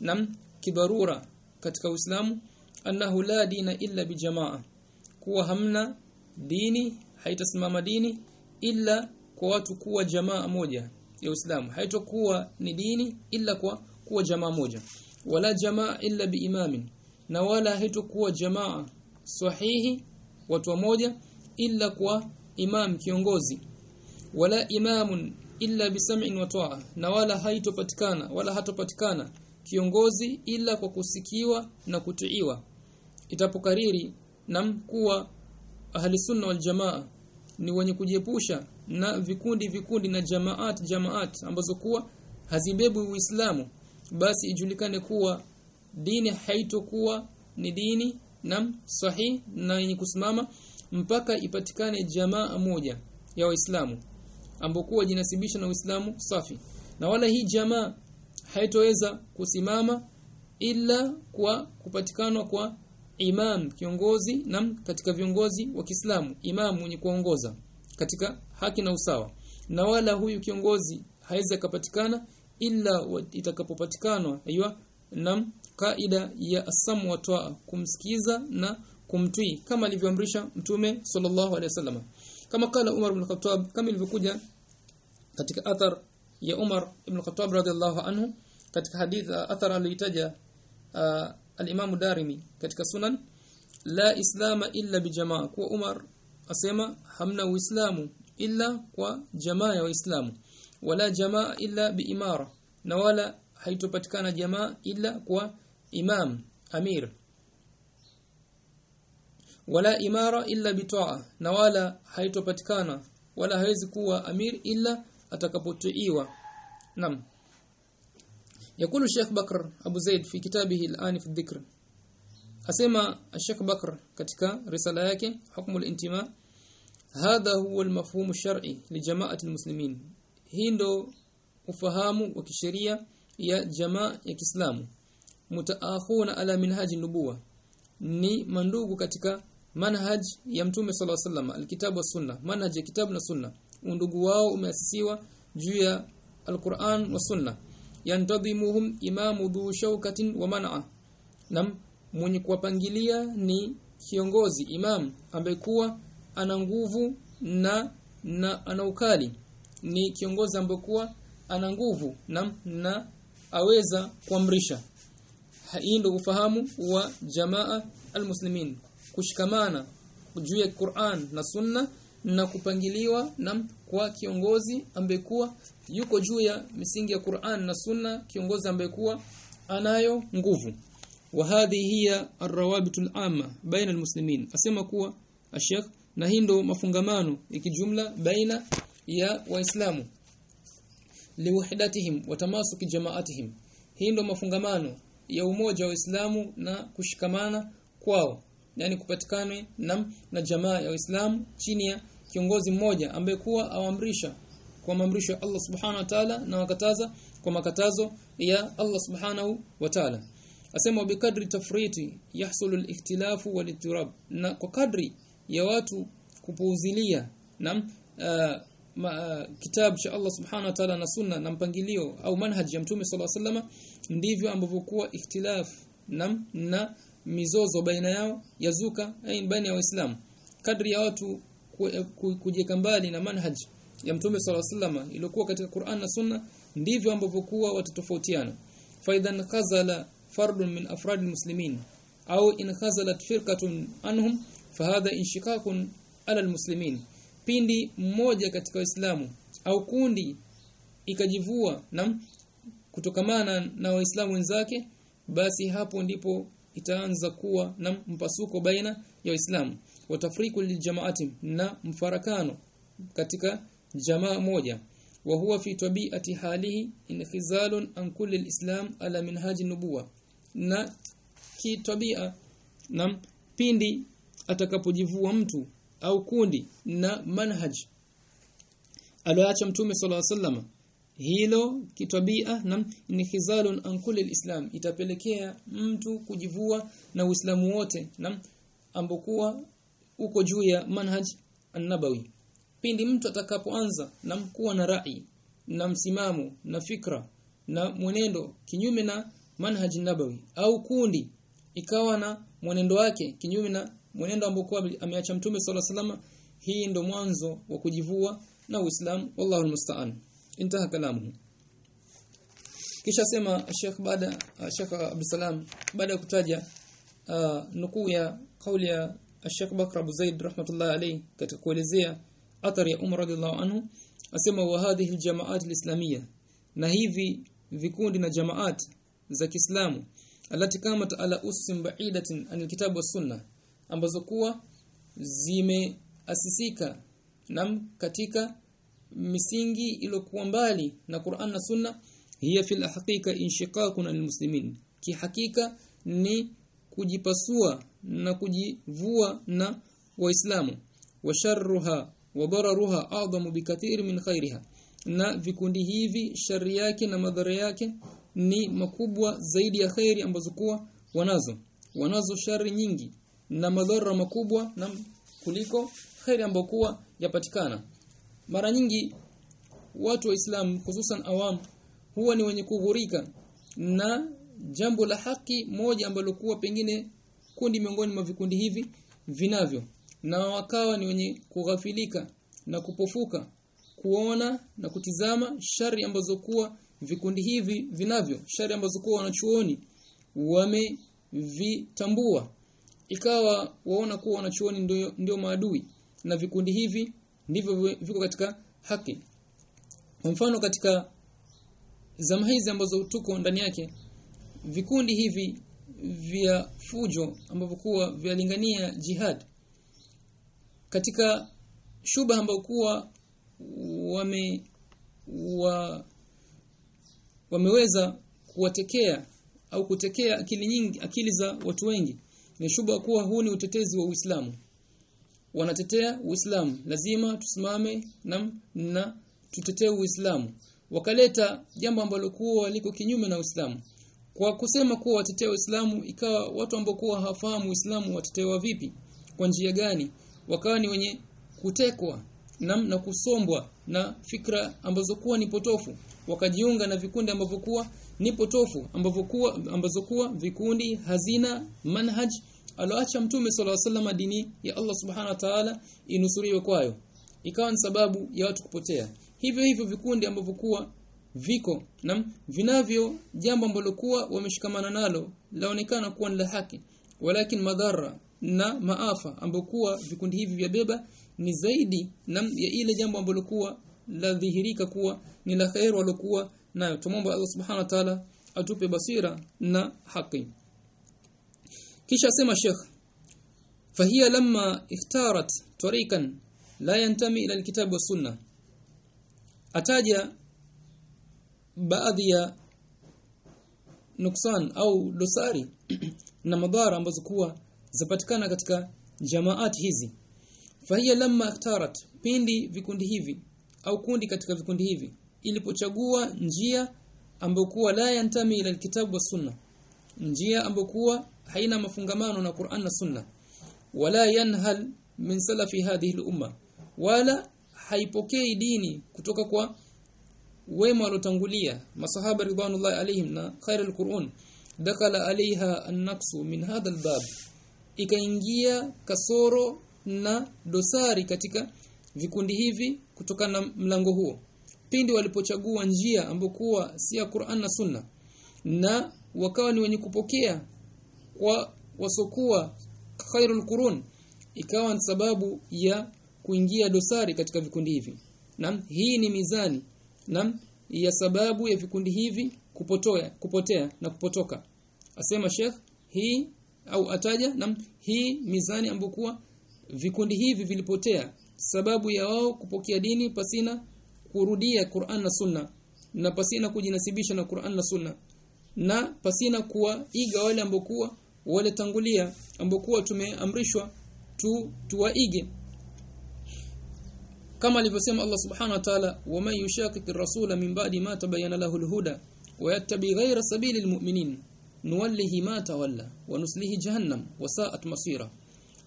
nam kibarura katika Uislamu annahu la dina illa bijamaa. Kuwa hamna dini haitasimama dini illa kwa watu kuwa jamaa moja ya Uislamu. Haitokuwa ni dini illa kwa kuwa jamaa moja. Wala jamaa illa biimamin. Na wala haitokuwa jamaa sahihi watu moja ila kwa imam kiongozi wala imamun illa bisam'in wa ta'a na wala haitopatikana wala hatopatikana kiongozi ila kwa kusikiwa na kutiiwa. Itapokariri na kuwa ahli sunna wal jamaa ni wenye kujiepusha na vikundi vikundi na jamaat jamaat ambazo kuwa hazibebu Uislamu basi ijulikane kuwa dini haitokuwa ni dini na sahih na yenye kusimama mpaka ipatikane jamaa moja ya Waislamu ambokuwa jinasibisha na Uislamu safi. Na wala hii jamaa haitoweza kusimama ila kwa kupatikanwa kwa imam kiongozi na katika viongozi wa Kiislamu. Imam mwenye kuongoza katika haki na usawa. Na wala huyu kiongozi haiwezi kupatikana ila itakapopatikana aiyo na kaida ya asamu wa toa kumsikiza na kumtii kama alivyoamrisha mtume sallallahu alaihi wasallam. Kama kala Umar ibn Khattab kama ilivyokuja katika athar ya Umar ibn Khattab radhiallahu anhu katika hadith athar aliyotaja uh, al-Imam Darimi katika sunan la islama illa bijamaa kwa Umar asema hamna uislamu illa kwa jamaa ya waislamu wala jamaa illa biimara na wala haitopatikana jamaa illa kwa imam amir wala imara illa bitaa na wala haitopatikana wala hawezi kuwa amir illa atakapotiiwa nam يقول الشيخ بكر أبو زيد في كتابه الآن في الذكر أسمى الشيخ بكر katika risala yake حكم الانتماء هذا هو المفهوم الشرعي لجماعة المسلمين hii ndo ufahamu wa kisheria ya jamaa ya Kiislamu mutaakhuna ala minhaji nubuwa ni mandugu katika manhaj ya mtume sala sallam alkitabu wa sunna manhaj ya kitabu na sunna undugu wao umeasisiwa juu ya alquran wa sunna yantadhimuhum imamu dhu shaukatin wa man'a. Nam mwenye kuwapangilia ni kiongozi imam ambaye kuwa ana nguvu na na ana ukali. Ni kiongozi ambaye kuwa ana nguvu na, na aweza kuamrisha hii ndio ufahamu wa jamaa almuslimin. Kushikamana juu ya Qur'an na Sunna na kupangiliwa na kwa kiongozi ambaye kuwa yuko juu ya misingi ya Qur'an na Sunna kiongozi ambaye kuwa anayo nguvu. Wa hadhi hiya arrawabitul amma baina almuslimin. Asema kuwa ashekh na hii ndo mafungamano ikijumla baina ya waislamu. Liwahdatihim wa tamasuki jamaatihim. Hii ndo mafungamano ya umoja wa Waislamu na kushikamana kwao yani kupatikane na, na jamaa ya Waislamu chini ya kiongozi mmoja ambaye kuwa awaamrisha kwa maamrisho ya Allah Subhanahu wa Ta'ala na wakataza kwa makatazo ya Allah Subhanahu wa Ta'ala asema bikadri tafriti yahsulu al-ikhtilafu wal na kwa kadri ya watu kupuuzilia na uh, ma, uh, kitabu cha Allah Subhanahu wa Ta'ala na sunna na mpangilio au manhaj ya Mtume صلى الله عليه ndivyo ambavyokuwa ikhtilaf na, na mizozo baina yao yazuka eh, baina ya waislamu. Kadri ya watu eh, kujeka mbali na manhaj ya mtume swalla sallama iliyokuwa katika Qur'an na Sunna ndivyo ambavyokuwa watatofautiana. Faidan khazala fardun min afradil muslimin au in khazalat firqatun anhum fahadha inshiqaqun ala almuslimin. Pindi mmoja katika waislamu au kundi ikajivua na kutokamana na waislamu wenzake basi hapo ndipo itaanza kuwa na mpasuko baina ya waislamu. Watafriku liljamaati na mfarakano katika jamaa moja. Wa huwa fi tabi'ati halihi inkhizalun an kulli alislam ala minhaji nubuwa. Na kitabia na pindi atakapojivua mtu au kundi na manhaj. Aloacha mtume sallallahu alaihi wasallam hilo kitabia na inkhizalun an kulli alislam. Itapelekea mtu kujivua na uislamu wote na ambokuwa uko juu ya manhaj an-nabawi. Pindi mtu atakapoanza na kuwa na rai na msimamo na fikra na mwenendo kinyume na manhaj nabawi au kundi ikawa na mwenendo wake kinyume na mwenendo ambao ameacha mtume sala salama hii ndo mwanzo wa kujivua na Uislamu. Wallahu almusta'an intaha kalamu. Kisha sema Sheikh baada Sheikh Abdusalam baada kutaja uh, nukuu ya kauli ya Sheikh Bakr Abu Zaid rahmatullahi alayhi katika kuelezea athari ya Umar radhiallahu anhu asema wa hadhihi aljamaat alislamia na hivi vikundi na jamaat za Kiislamu alati kamat ala usim ba'idatin anil kitab was sunna ambazo kuwa zimeasisika nam katika misingi iliyokuwa mbali na Qur'an na Sunna hiya fil haqiqa inshiqaqun almuslimin kihakika ni kujipasua na kujivua na waislamu. Wa sharruha wa dararuha a'zamu bikathir min khairiha. Na vikundi hivi shari yake na madhara yake ni makubwa zaidi ya khairi ambazo kuwa wanazo. Wanazo shari nyingi na madhara makubwa na kuliko khairi ambayo kuwa yapatikana mara nyingi watu wa Islam hususan awam huwa ni wenye kughurika na jambo la haki moja ambalo kuwa pengine kundi miongoni mwa vikundi hivi vinavyo. Na wakawa ni wenye kughafilika na kupofuka kuona na kutizama shari ambazo kuwa vikundi hivi vinavyo. Shari ambazo kuwa wanachuoni wamevitambua. Ikawa waona kuwa wanachuoni ndio, ndio maadui. Na vikundi hivi ndivyo viko katika haki. Kwa mfano katika zama hizi ambazo tuko ndani yake vikundi hivi vya fujo ambavyo kuwa vyalingania jihad katika shuba ambayo kuwa wame wa wameweza kuwatekea au kutekea akili nyingi akili za watu wengi ni shuba kuwa huu ni utetezi wa Uislamu wanatetea Uislamu. Lazima tusimame na, na tutetee Uislamu. Wakaleta jambo ambalo kuwa liko kinyume na Uislamu. Kwa kusema kuwa watetea Uislamu ikawa watu ambao kuwa hawafahamu Uislamu watetewa vipi? Kwa njia gani? Wakawa ni wenye kutekwa na, na kusombwa na fikra ambazo kuwa ni potofu. Wakajiunga na vikundi ambavyo kuwa ni potofu ambavyo kuwa ambazo kuwa vikundi hazina manhaj aloacha mtume sala wasallam dini ya Allah subhanahu wa ta'ala inusuriwe kwayo. Ikawa ni sababu ya watu kupotea. Hivyo hivyo vikundi ambavyo kuwa viko na vinavyo jambo ambalo kuwa wameshikamana nalo laonekana kuwa ni la haki. Walakin madhara na maafa ambayo kuwa vikundi hivi vya beba ni zaidi na ya ile jambo ambalo kuwa la dhihirika kuwa ni la khair walokuwa nayo. Tumomba Allah subhanahu wa ta'ala atupe basira na haki kisha asema Sheikh fahiya lamma ikhtarat tariqan la yantami ila alkitab wa sunna ataja baadhi ya nuksan au dosari na madhara ambazo kuwa zapatikana katika jamaat hizi. Fahiya lamma ikhtarat pindi vikundi hivi au kundi katika vikundi hivi ilipochagua njia ambayo kuwa la yantami ila alkitab wa sunna njia ambayo kuwa haina mafungamano na Qur'an na Sunna. Wala yanhal min salafi hadhihi al-umma. Wala haipokei dini kutoka kwa wema walotangulia masahaba ridwanullahi alaihim na khairul qur'an dakala alaiha an-naqsu min hadha al-bab. Ikaingia kasoro na dosari katika vikundi hivi kutokana na mlango huo. Pindi walipochagua njia ambokuwa si ya Qur'an na Sunna na wakawa ni wenye kupokea kwa wasokuwa khairul qurun ikawa ni sababu ya kuingia dosari katika vikundi hivi. Nam hii ni mizani. Nam ya sababu ya vikundi hivi kupotoa kupotea na kupotoka. Asema Sheikh hii au ataja nam hii mizani ambokuwa vikundi hivi vilipotea sababu ya wao kupokea dini pasina kurudia Qur'an na Sunna na pasina kujinasibisha na Qur'an na Sunna na pasina kuwaiga wale ambokuwa wale tangulia ambokuwa tumeamrishwa tu tuwaige. Kama alivyosema Allah subhanahu wa ta'ala waman yushaqiqir rasula min ba'di ma tabayyana lahu al-huda wa yattabi ghayra sabilil mu'minin nuwallihi ma tawalla wa nuslihi jahannam wa sa'at masira.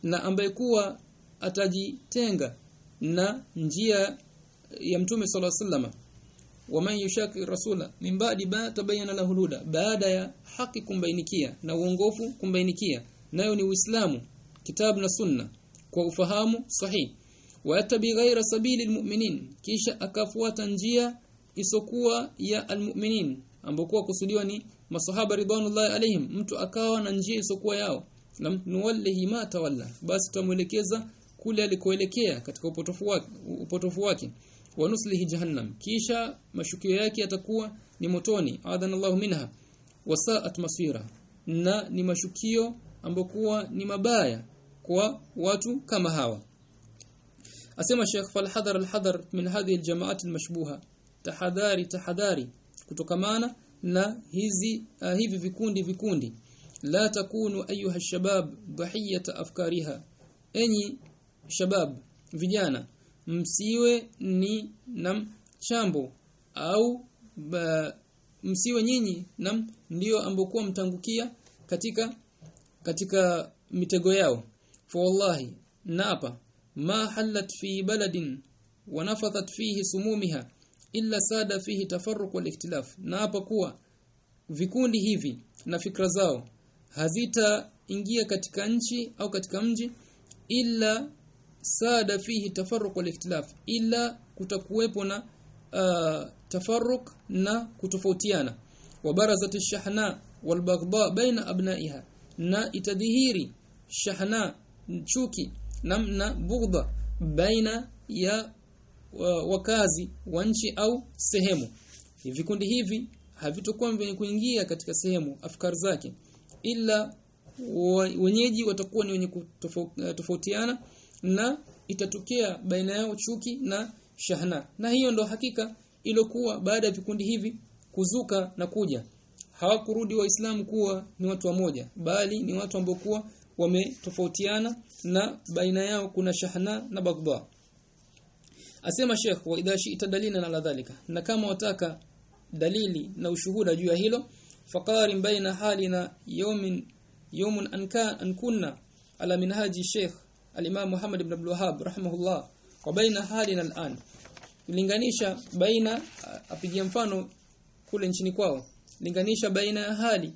Na ambaye kuwa atajitenga na njia ya mtume sallallahu alaihi waman yushaki rasula min ba'di ba tabayyana lahu huda baada ya haki kumbainikia na uongofu kumbainikia nayo ni uislamu kitabu na sunna kwa ufahamu sahihi. Watabi ghaira sabili almu'minin kisha akafuata njia isokuwa ya almu'minin ambokuwa kusudiwa ni masahaba ridwanullahi alaihim mtu akawa na njia isokuwa yao. Na nuwallihi ma tawalla basi tumuelekeza kule alikoelekea katika upotofu wake upotofu wake wa nuslihi jahannam kisha mashukio yake yatakuwa ni motoni adhanallahu minha wasaat masira na ni mashukio ambokuwa ni mabaya kwa watu kama hawa asema Sheikh falhadhar alhadhar min hadhihi aljamaat almashbuha tahadhari tahadhari kutokamana na hizi uh, hivi vikundi vikundi la takunu ayuha shabab dhahiyata afkariha enyi shabab vijana msiwe ni nam chambo au ba, msiwe nyinyi nam ndio ambokuwa mtangukia katika katika mitego yao. Fa wallahi naapa ma halat fi baladin wa nafathat fihi sumumiha illa sada fihi tafarruq wal ikhtilaf. Naapa kuwa vikundi hivi na fikra zao hazitaingia katika nchi au katika mji illa sada fihi tafarruq wal ikhtilaf illa kutakuwepo na uh, tafarruq na kutofautiana. Wa barazat ash-shahna wal baghdha baina abnaiha na itadhihiri shahna chuki namna bughdha baina ya uh, wakazi wa nchi au sehemu. Vikundi hivi havitokuwa vyenye kuingia katika sehemu afkar zake ila wenyeji watakuwa ni wenye kutofautiana na itatokea baina yao chuki na shahna. Na hiyo ndo hakika ilokuwa baada ya vikundi hivi kuzuka na kuja. Hawakurudi waislamu kuwa ni watu wamoja bali ni watu ambao kuwa wametofautiana na baina yao kuna shahna na bagdha asema Sheikh wa idha shi'ta dalina na dhalika. Na kama wataka dalili na ushuhuda juu ya hilo faqarin baina halina yawmin yawmun anka an kunna ala minhaji Sheikh al-Imam Muhammad ibn Abdul Wahhab rahimahullah wa baina hali na al-an linganisha baina apigia mfano kule nchini kwao. Linganisha baina ya hali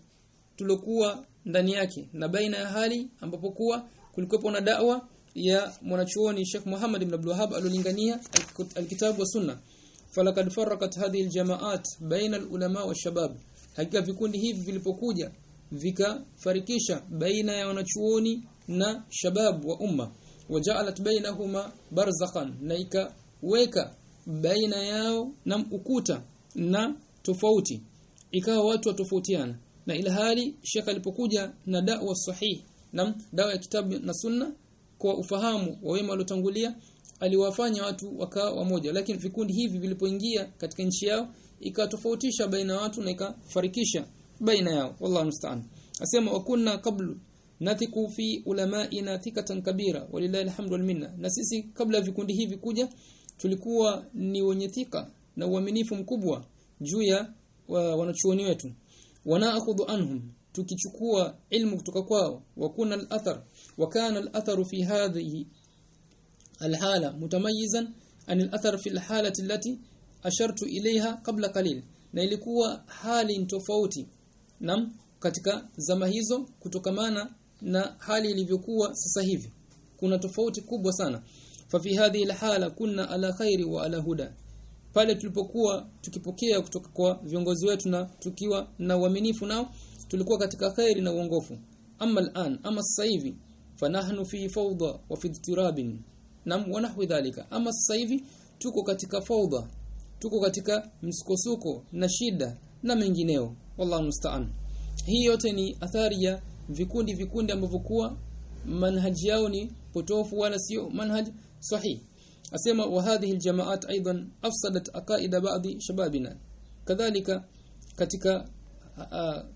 tulokuwa ndani yake na baina ya hali ambapo kuwa kulikuwa na da'wa ya mwanachuoni Sheikh Muhammad ibn Abdul Wahhab alolingania alkitabu wa sunna. Falakad farakat hadhihi aljamaat baina alulama wa shabab. Hakika vikundi hivi vilipokuja vikafarikisha baina ya wanachuoni na shabab wa umma. Waja'alat bainahuma barzakhan na ikaweka baina yao na ukuta na tofauti. Ikawa watu watofautiana. Na ila hali shekha alipokuja na da'wa sahih na dawa ya kitabu na sunna kwa ufahamu wa wema waliotangulia aliwafanya watu wakawa wamoja. Lakini vikundi hivi vilipoingia katika nchi yao ikatofautisha baina watu na ikafarikisha baina yao. Wallahu musta'an. Asema wakunna qablu nathiku fi ulama'ina thikatan kabira walillahi alhamdu wal minna. Na sisi kabla vikundi hivi kuja tulikuwa ni wenye thika na uaminifu mkubwa juu ya wa, wanachuoni wetu. Wanaakhudhu anhum tukichukua ilmu kutoka kwao. Wakuna al-athar wa kana al-atharu fi hadhihi al-hala mutamayizan an al-athar fi al-halati allati ashartu ilayha qabla qalil. Na ilikuwa hali tofauti nam katika zama hizo kutokamana na hali ilivyokuwa sasa hivi. Kuna tofauti kubwa sana. Fa fi hadhihi al-hala kunna ala khairi wa ala huda. Pale tulipokuwa tukipokea kutoka kwa viongozi wetu na tukiwa na uaminifu nao tulikuwa katika khairi na uongofu. Amma al'an ama sasa hivi fanahnu fi fawda wa fi tirabin nam wa nahwi dhalika. Ama sasa hivi tuko katika fawda. Tuko katika msukosuko na shida na mengineo. Wallahu musta'an. Hii yote ni athari ya vikundi vikundi ambavyo kuwa manhaji yao ni potofu wala sio manhaj sahih. Asema wa hadhihi aljamaat aidan afsadat aqaida baadhi shababina. Kadhalika katika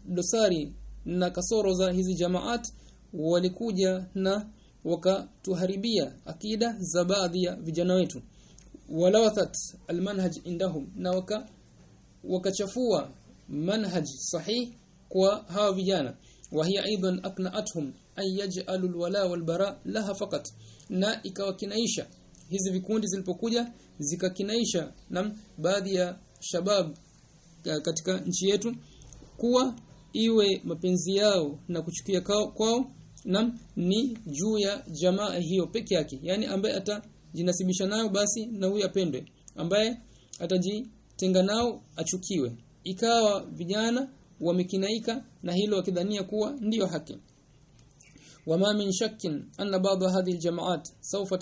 dosari na kasoro za hizi jamaat walikuja na wakatuharibia akida za baadhi ya vijana wetu. Walawathat almanhaj indahum na waka wakachafua manhaj sahih kwa hawa vijana وهي ايضا اقنعتهم ان يجعلوا الولاء والبراء لها فقط na ikawakinaisha hizi vikundi zilipokuja zikakinaisha na baadhi ya shabab katika nchi yetu kuwa iwe mapenzi yao na kuchukia kwao nam ni juu ya jamaa hiyo peke yake yani ambaye atajinasibisha nayo basi na huyu apendwe ambaye atajitenga nao achukiwe ikawa vijana wamekinaika na hilo wakidhania kuwa ndiyo haki. Wama min shakkin anna ba'd hadhihi aljama'at sawfa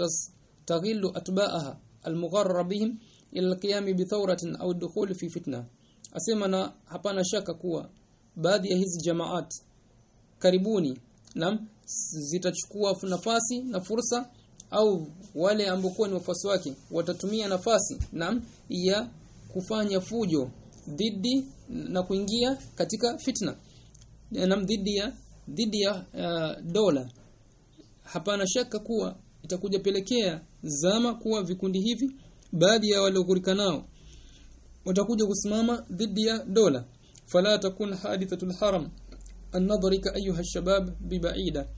taghillu atba'aha almugharrab bihim ila alqiyam bi thawratin aw dukhul fi fitna. Asema na hapana shaka kuwa baadhi ya hizi jamaat karibuni nam zitachukua nafasi na fursa au wale ambao ni wafuasi wake watatumia nafasi nam ya kufanya fujo dhidi na kuingia katika fitna. Na dhidi ya dhidi ya uh, dola. Hapana shaka kuwa itakuja pelekea zama kuwa vikundi hivi baadhi ya waliokurika nao watakuja kusimama dhidi ya dola. Fala takun hadithatul haram an-nadhrika ayuha shabab bibaida.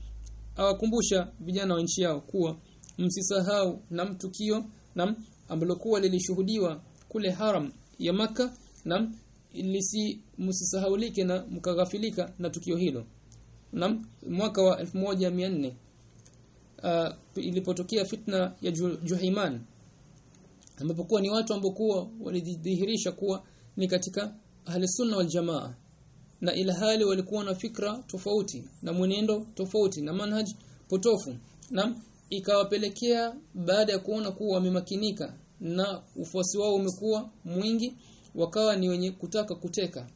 Awakumbusha vijana wa nchi yao kuwa msisahau na mtukio na ambalo kuwa lilishuhudiwa kule haram ya maka na lisi msisahaulike na mkaghafilika na tukio hilo. Na mwaka wa 1400 uh, ilipotokea fitna ya Juhaiman ambapo kuwa ni watu ambao walidhihirisha kuwa ni katika ahli sunna wal jamaa na ilhali walikuwa na fikra tofauti na mwenendo tofauti na manhaj potofu. Na ikawapelekea baada ya kuona kuwa wamemakinika na ufuasi wao umekuwa mwingi wakawa ni wenye kutaka kuteka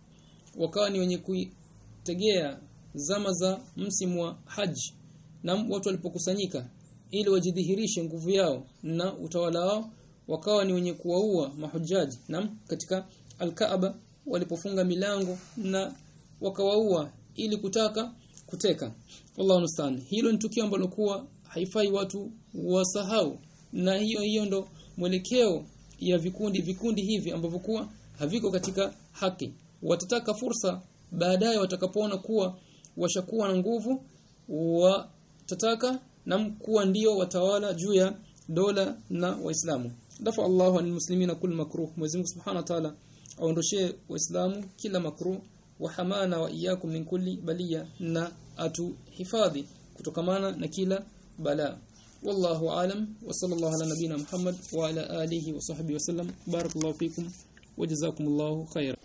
wakawa ni wenye kuitegea zama za msimu wa haji na watu walipokusanyika ili wajidhihirishe nguvu yao na utawala wao wakawa ni wenye kuwaua mahujaji na katika al-Kaaba walipofunga milango na wakawaua ili kutaka kuteka. Wallahu musta'an. Hilo ni tukio ambalo kuwa haifai watu wasahau. Na hiyo hiyo ndo mwelekeo ya vikundi vikundi hivi ambavyo kuwa haviko katika haki. Watataka fursa baadaye watakapoona kuwa washakuwa na nguvu watataka na kuwa ndio watawala juu ya dola na waislamu. Dafa Allahu muslimina kull makruh. Mwenyezi Mungu Subhanahu wa Ta'ala aondoshe waislamu kila makruh. Wa hamana wa iyyakum min kulli baliya. Na atuhifadhi kutokamana na kila balaa. Wa sallallahu ala nabina Muhammad wa ala alihi wa sahbihi wa sallam وجزاكم الله خيرا.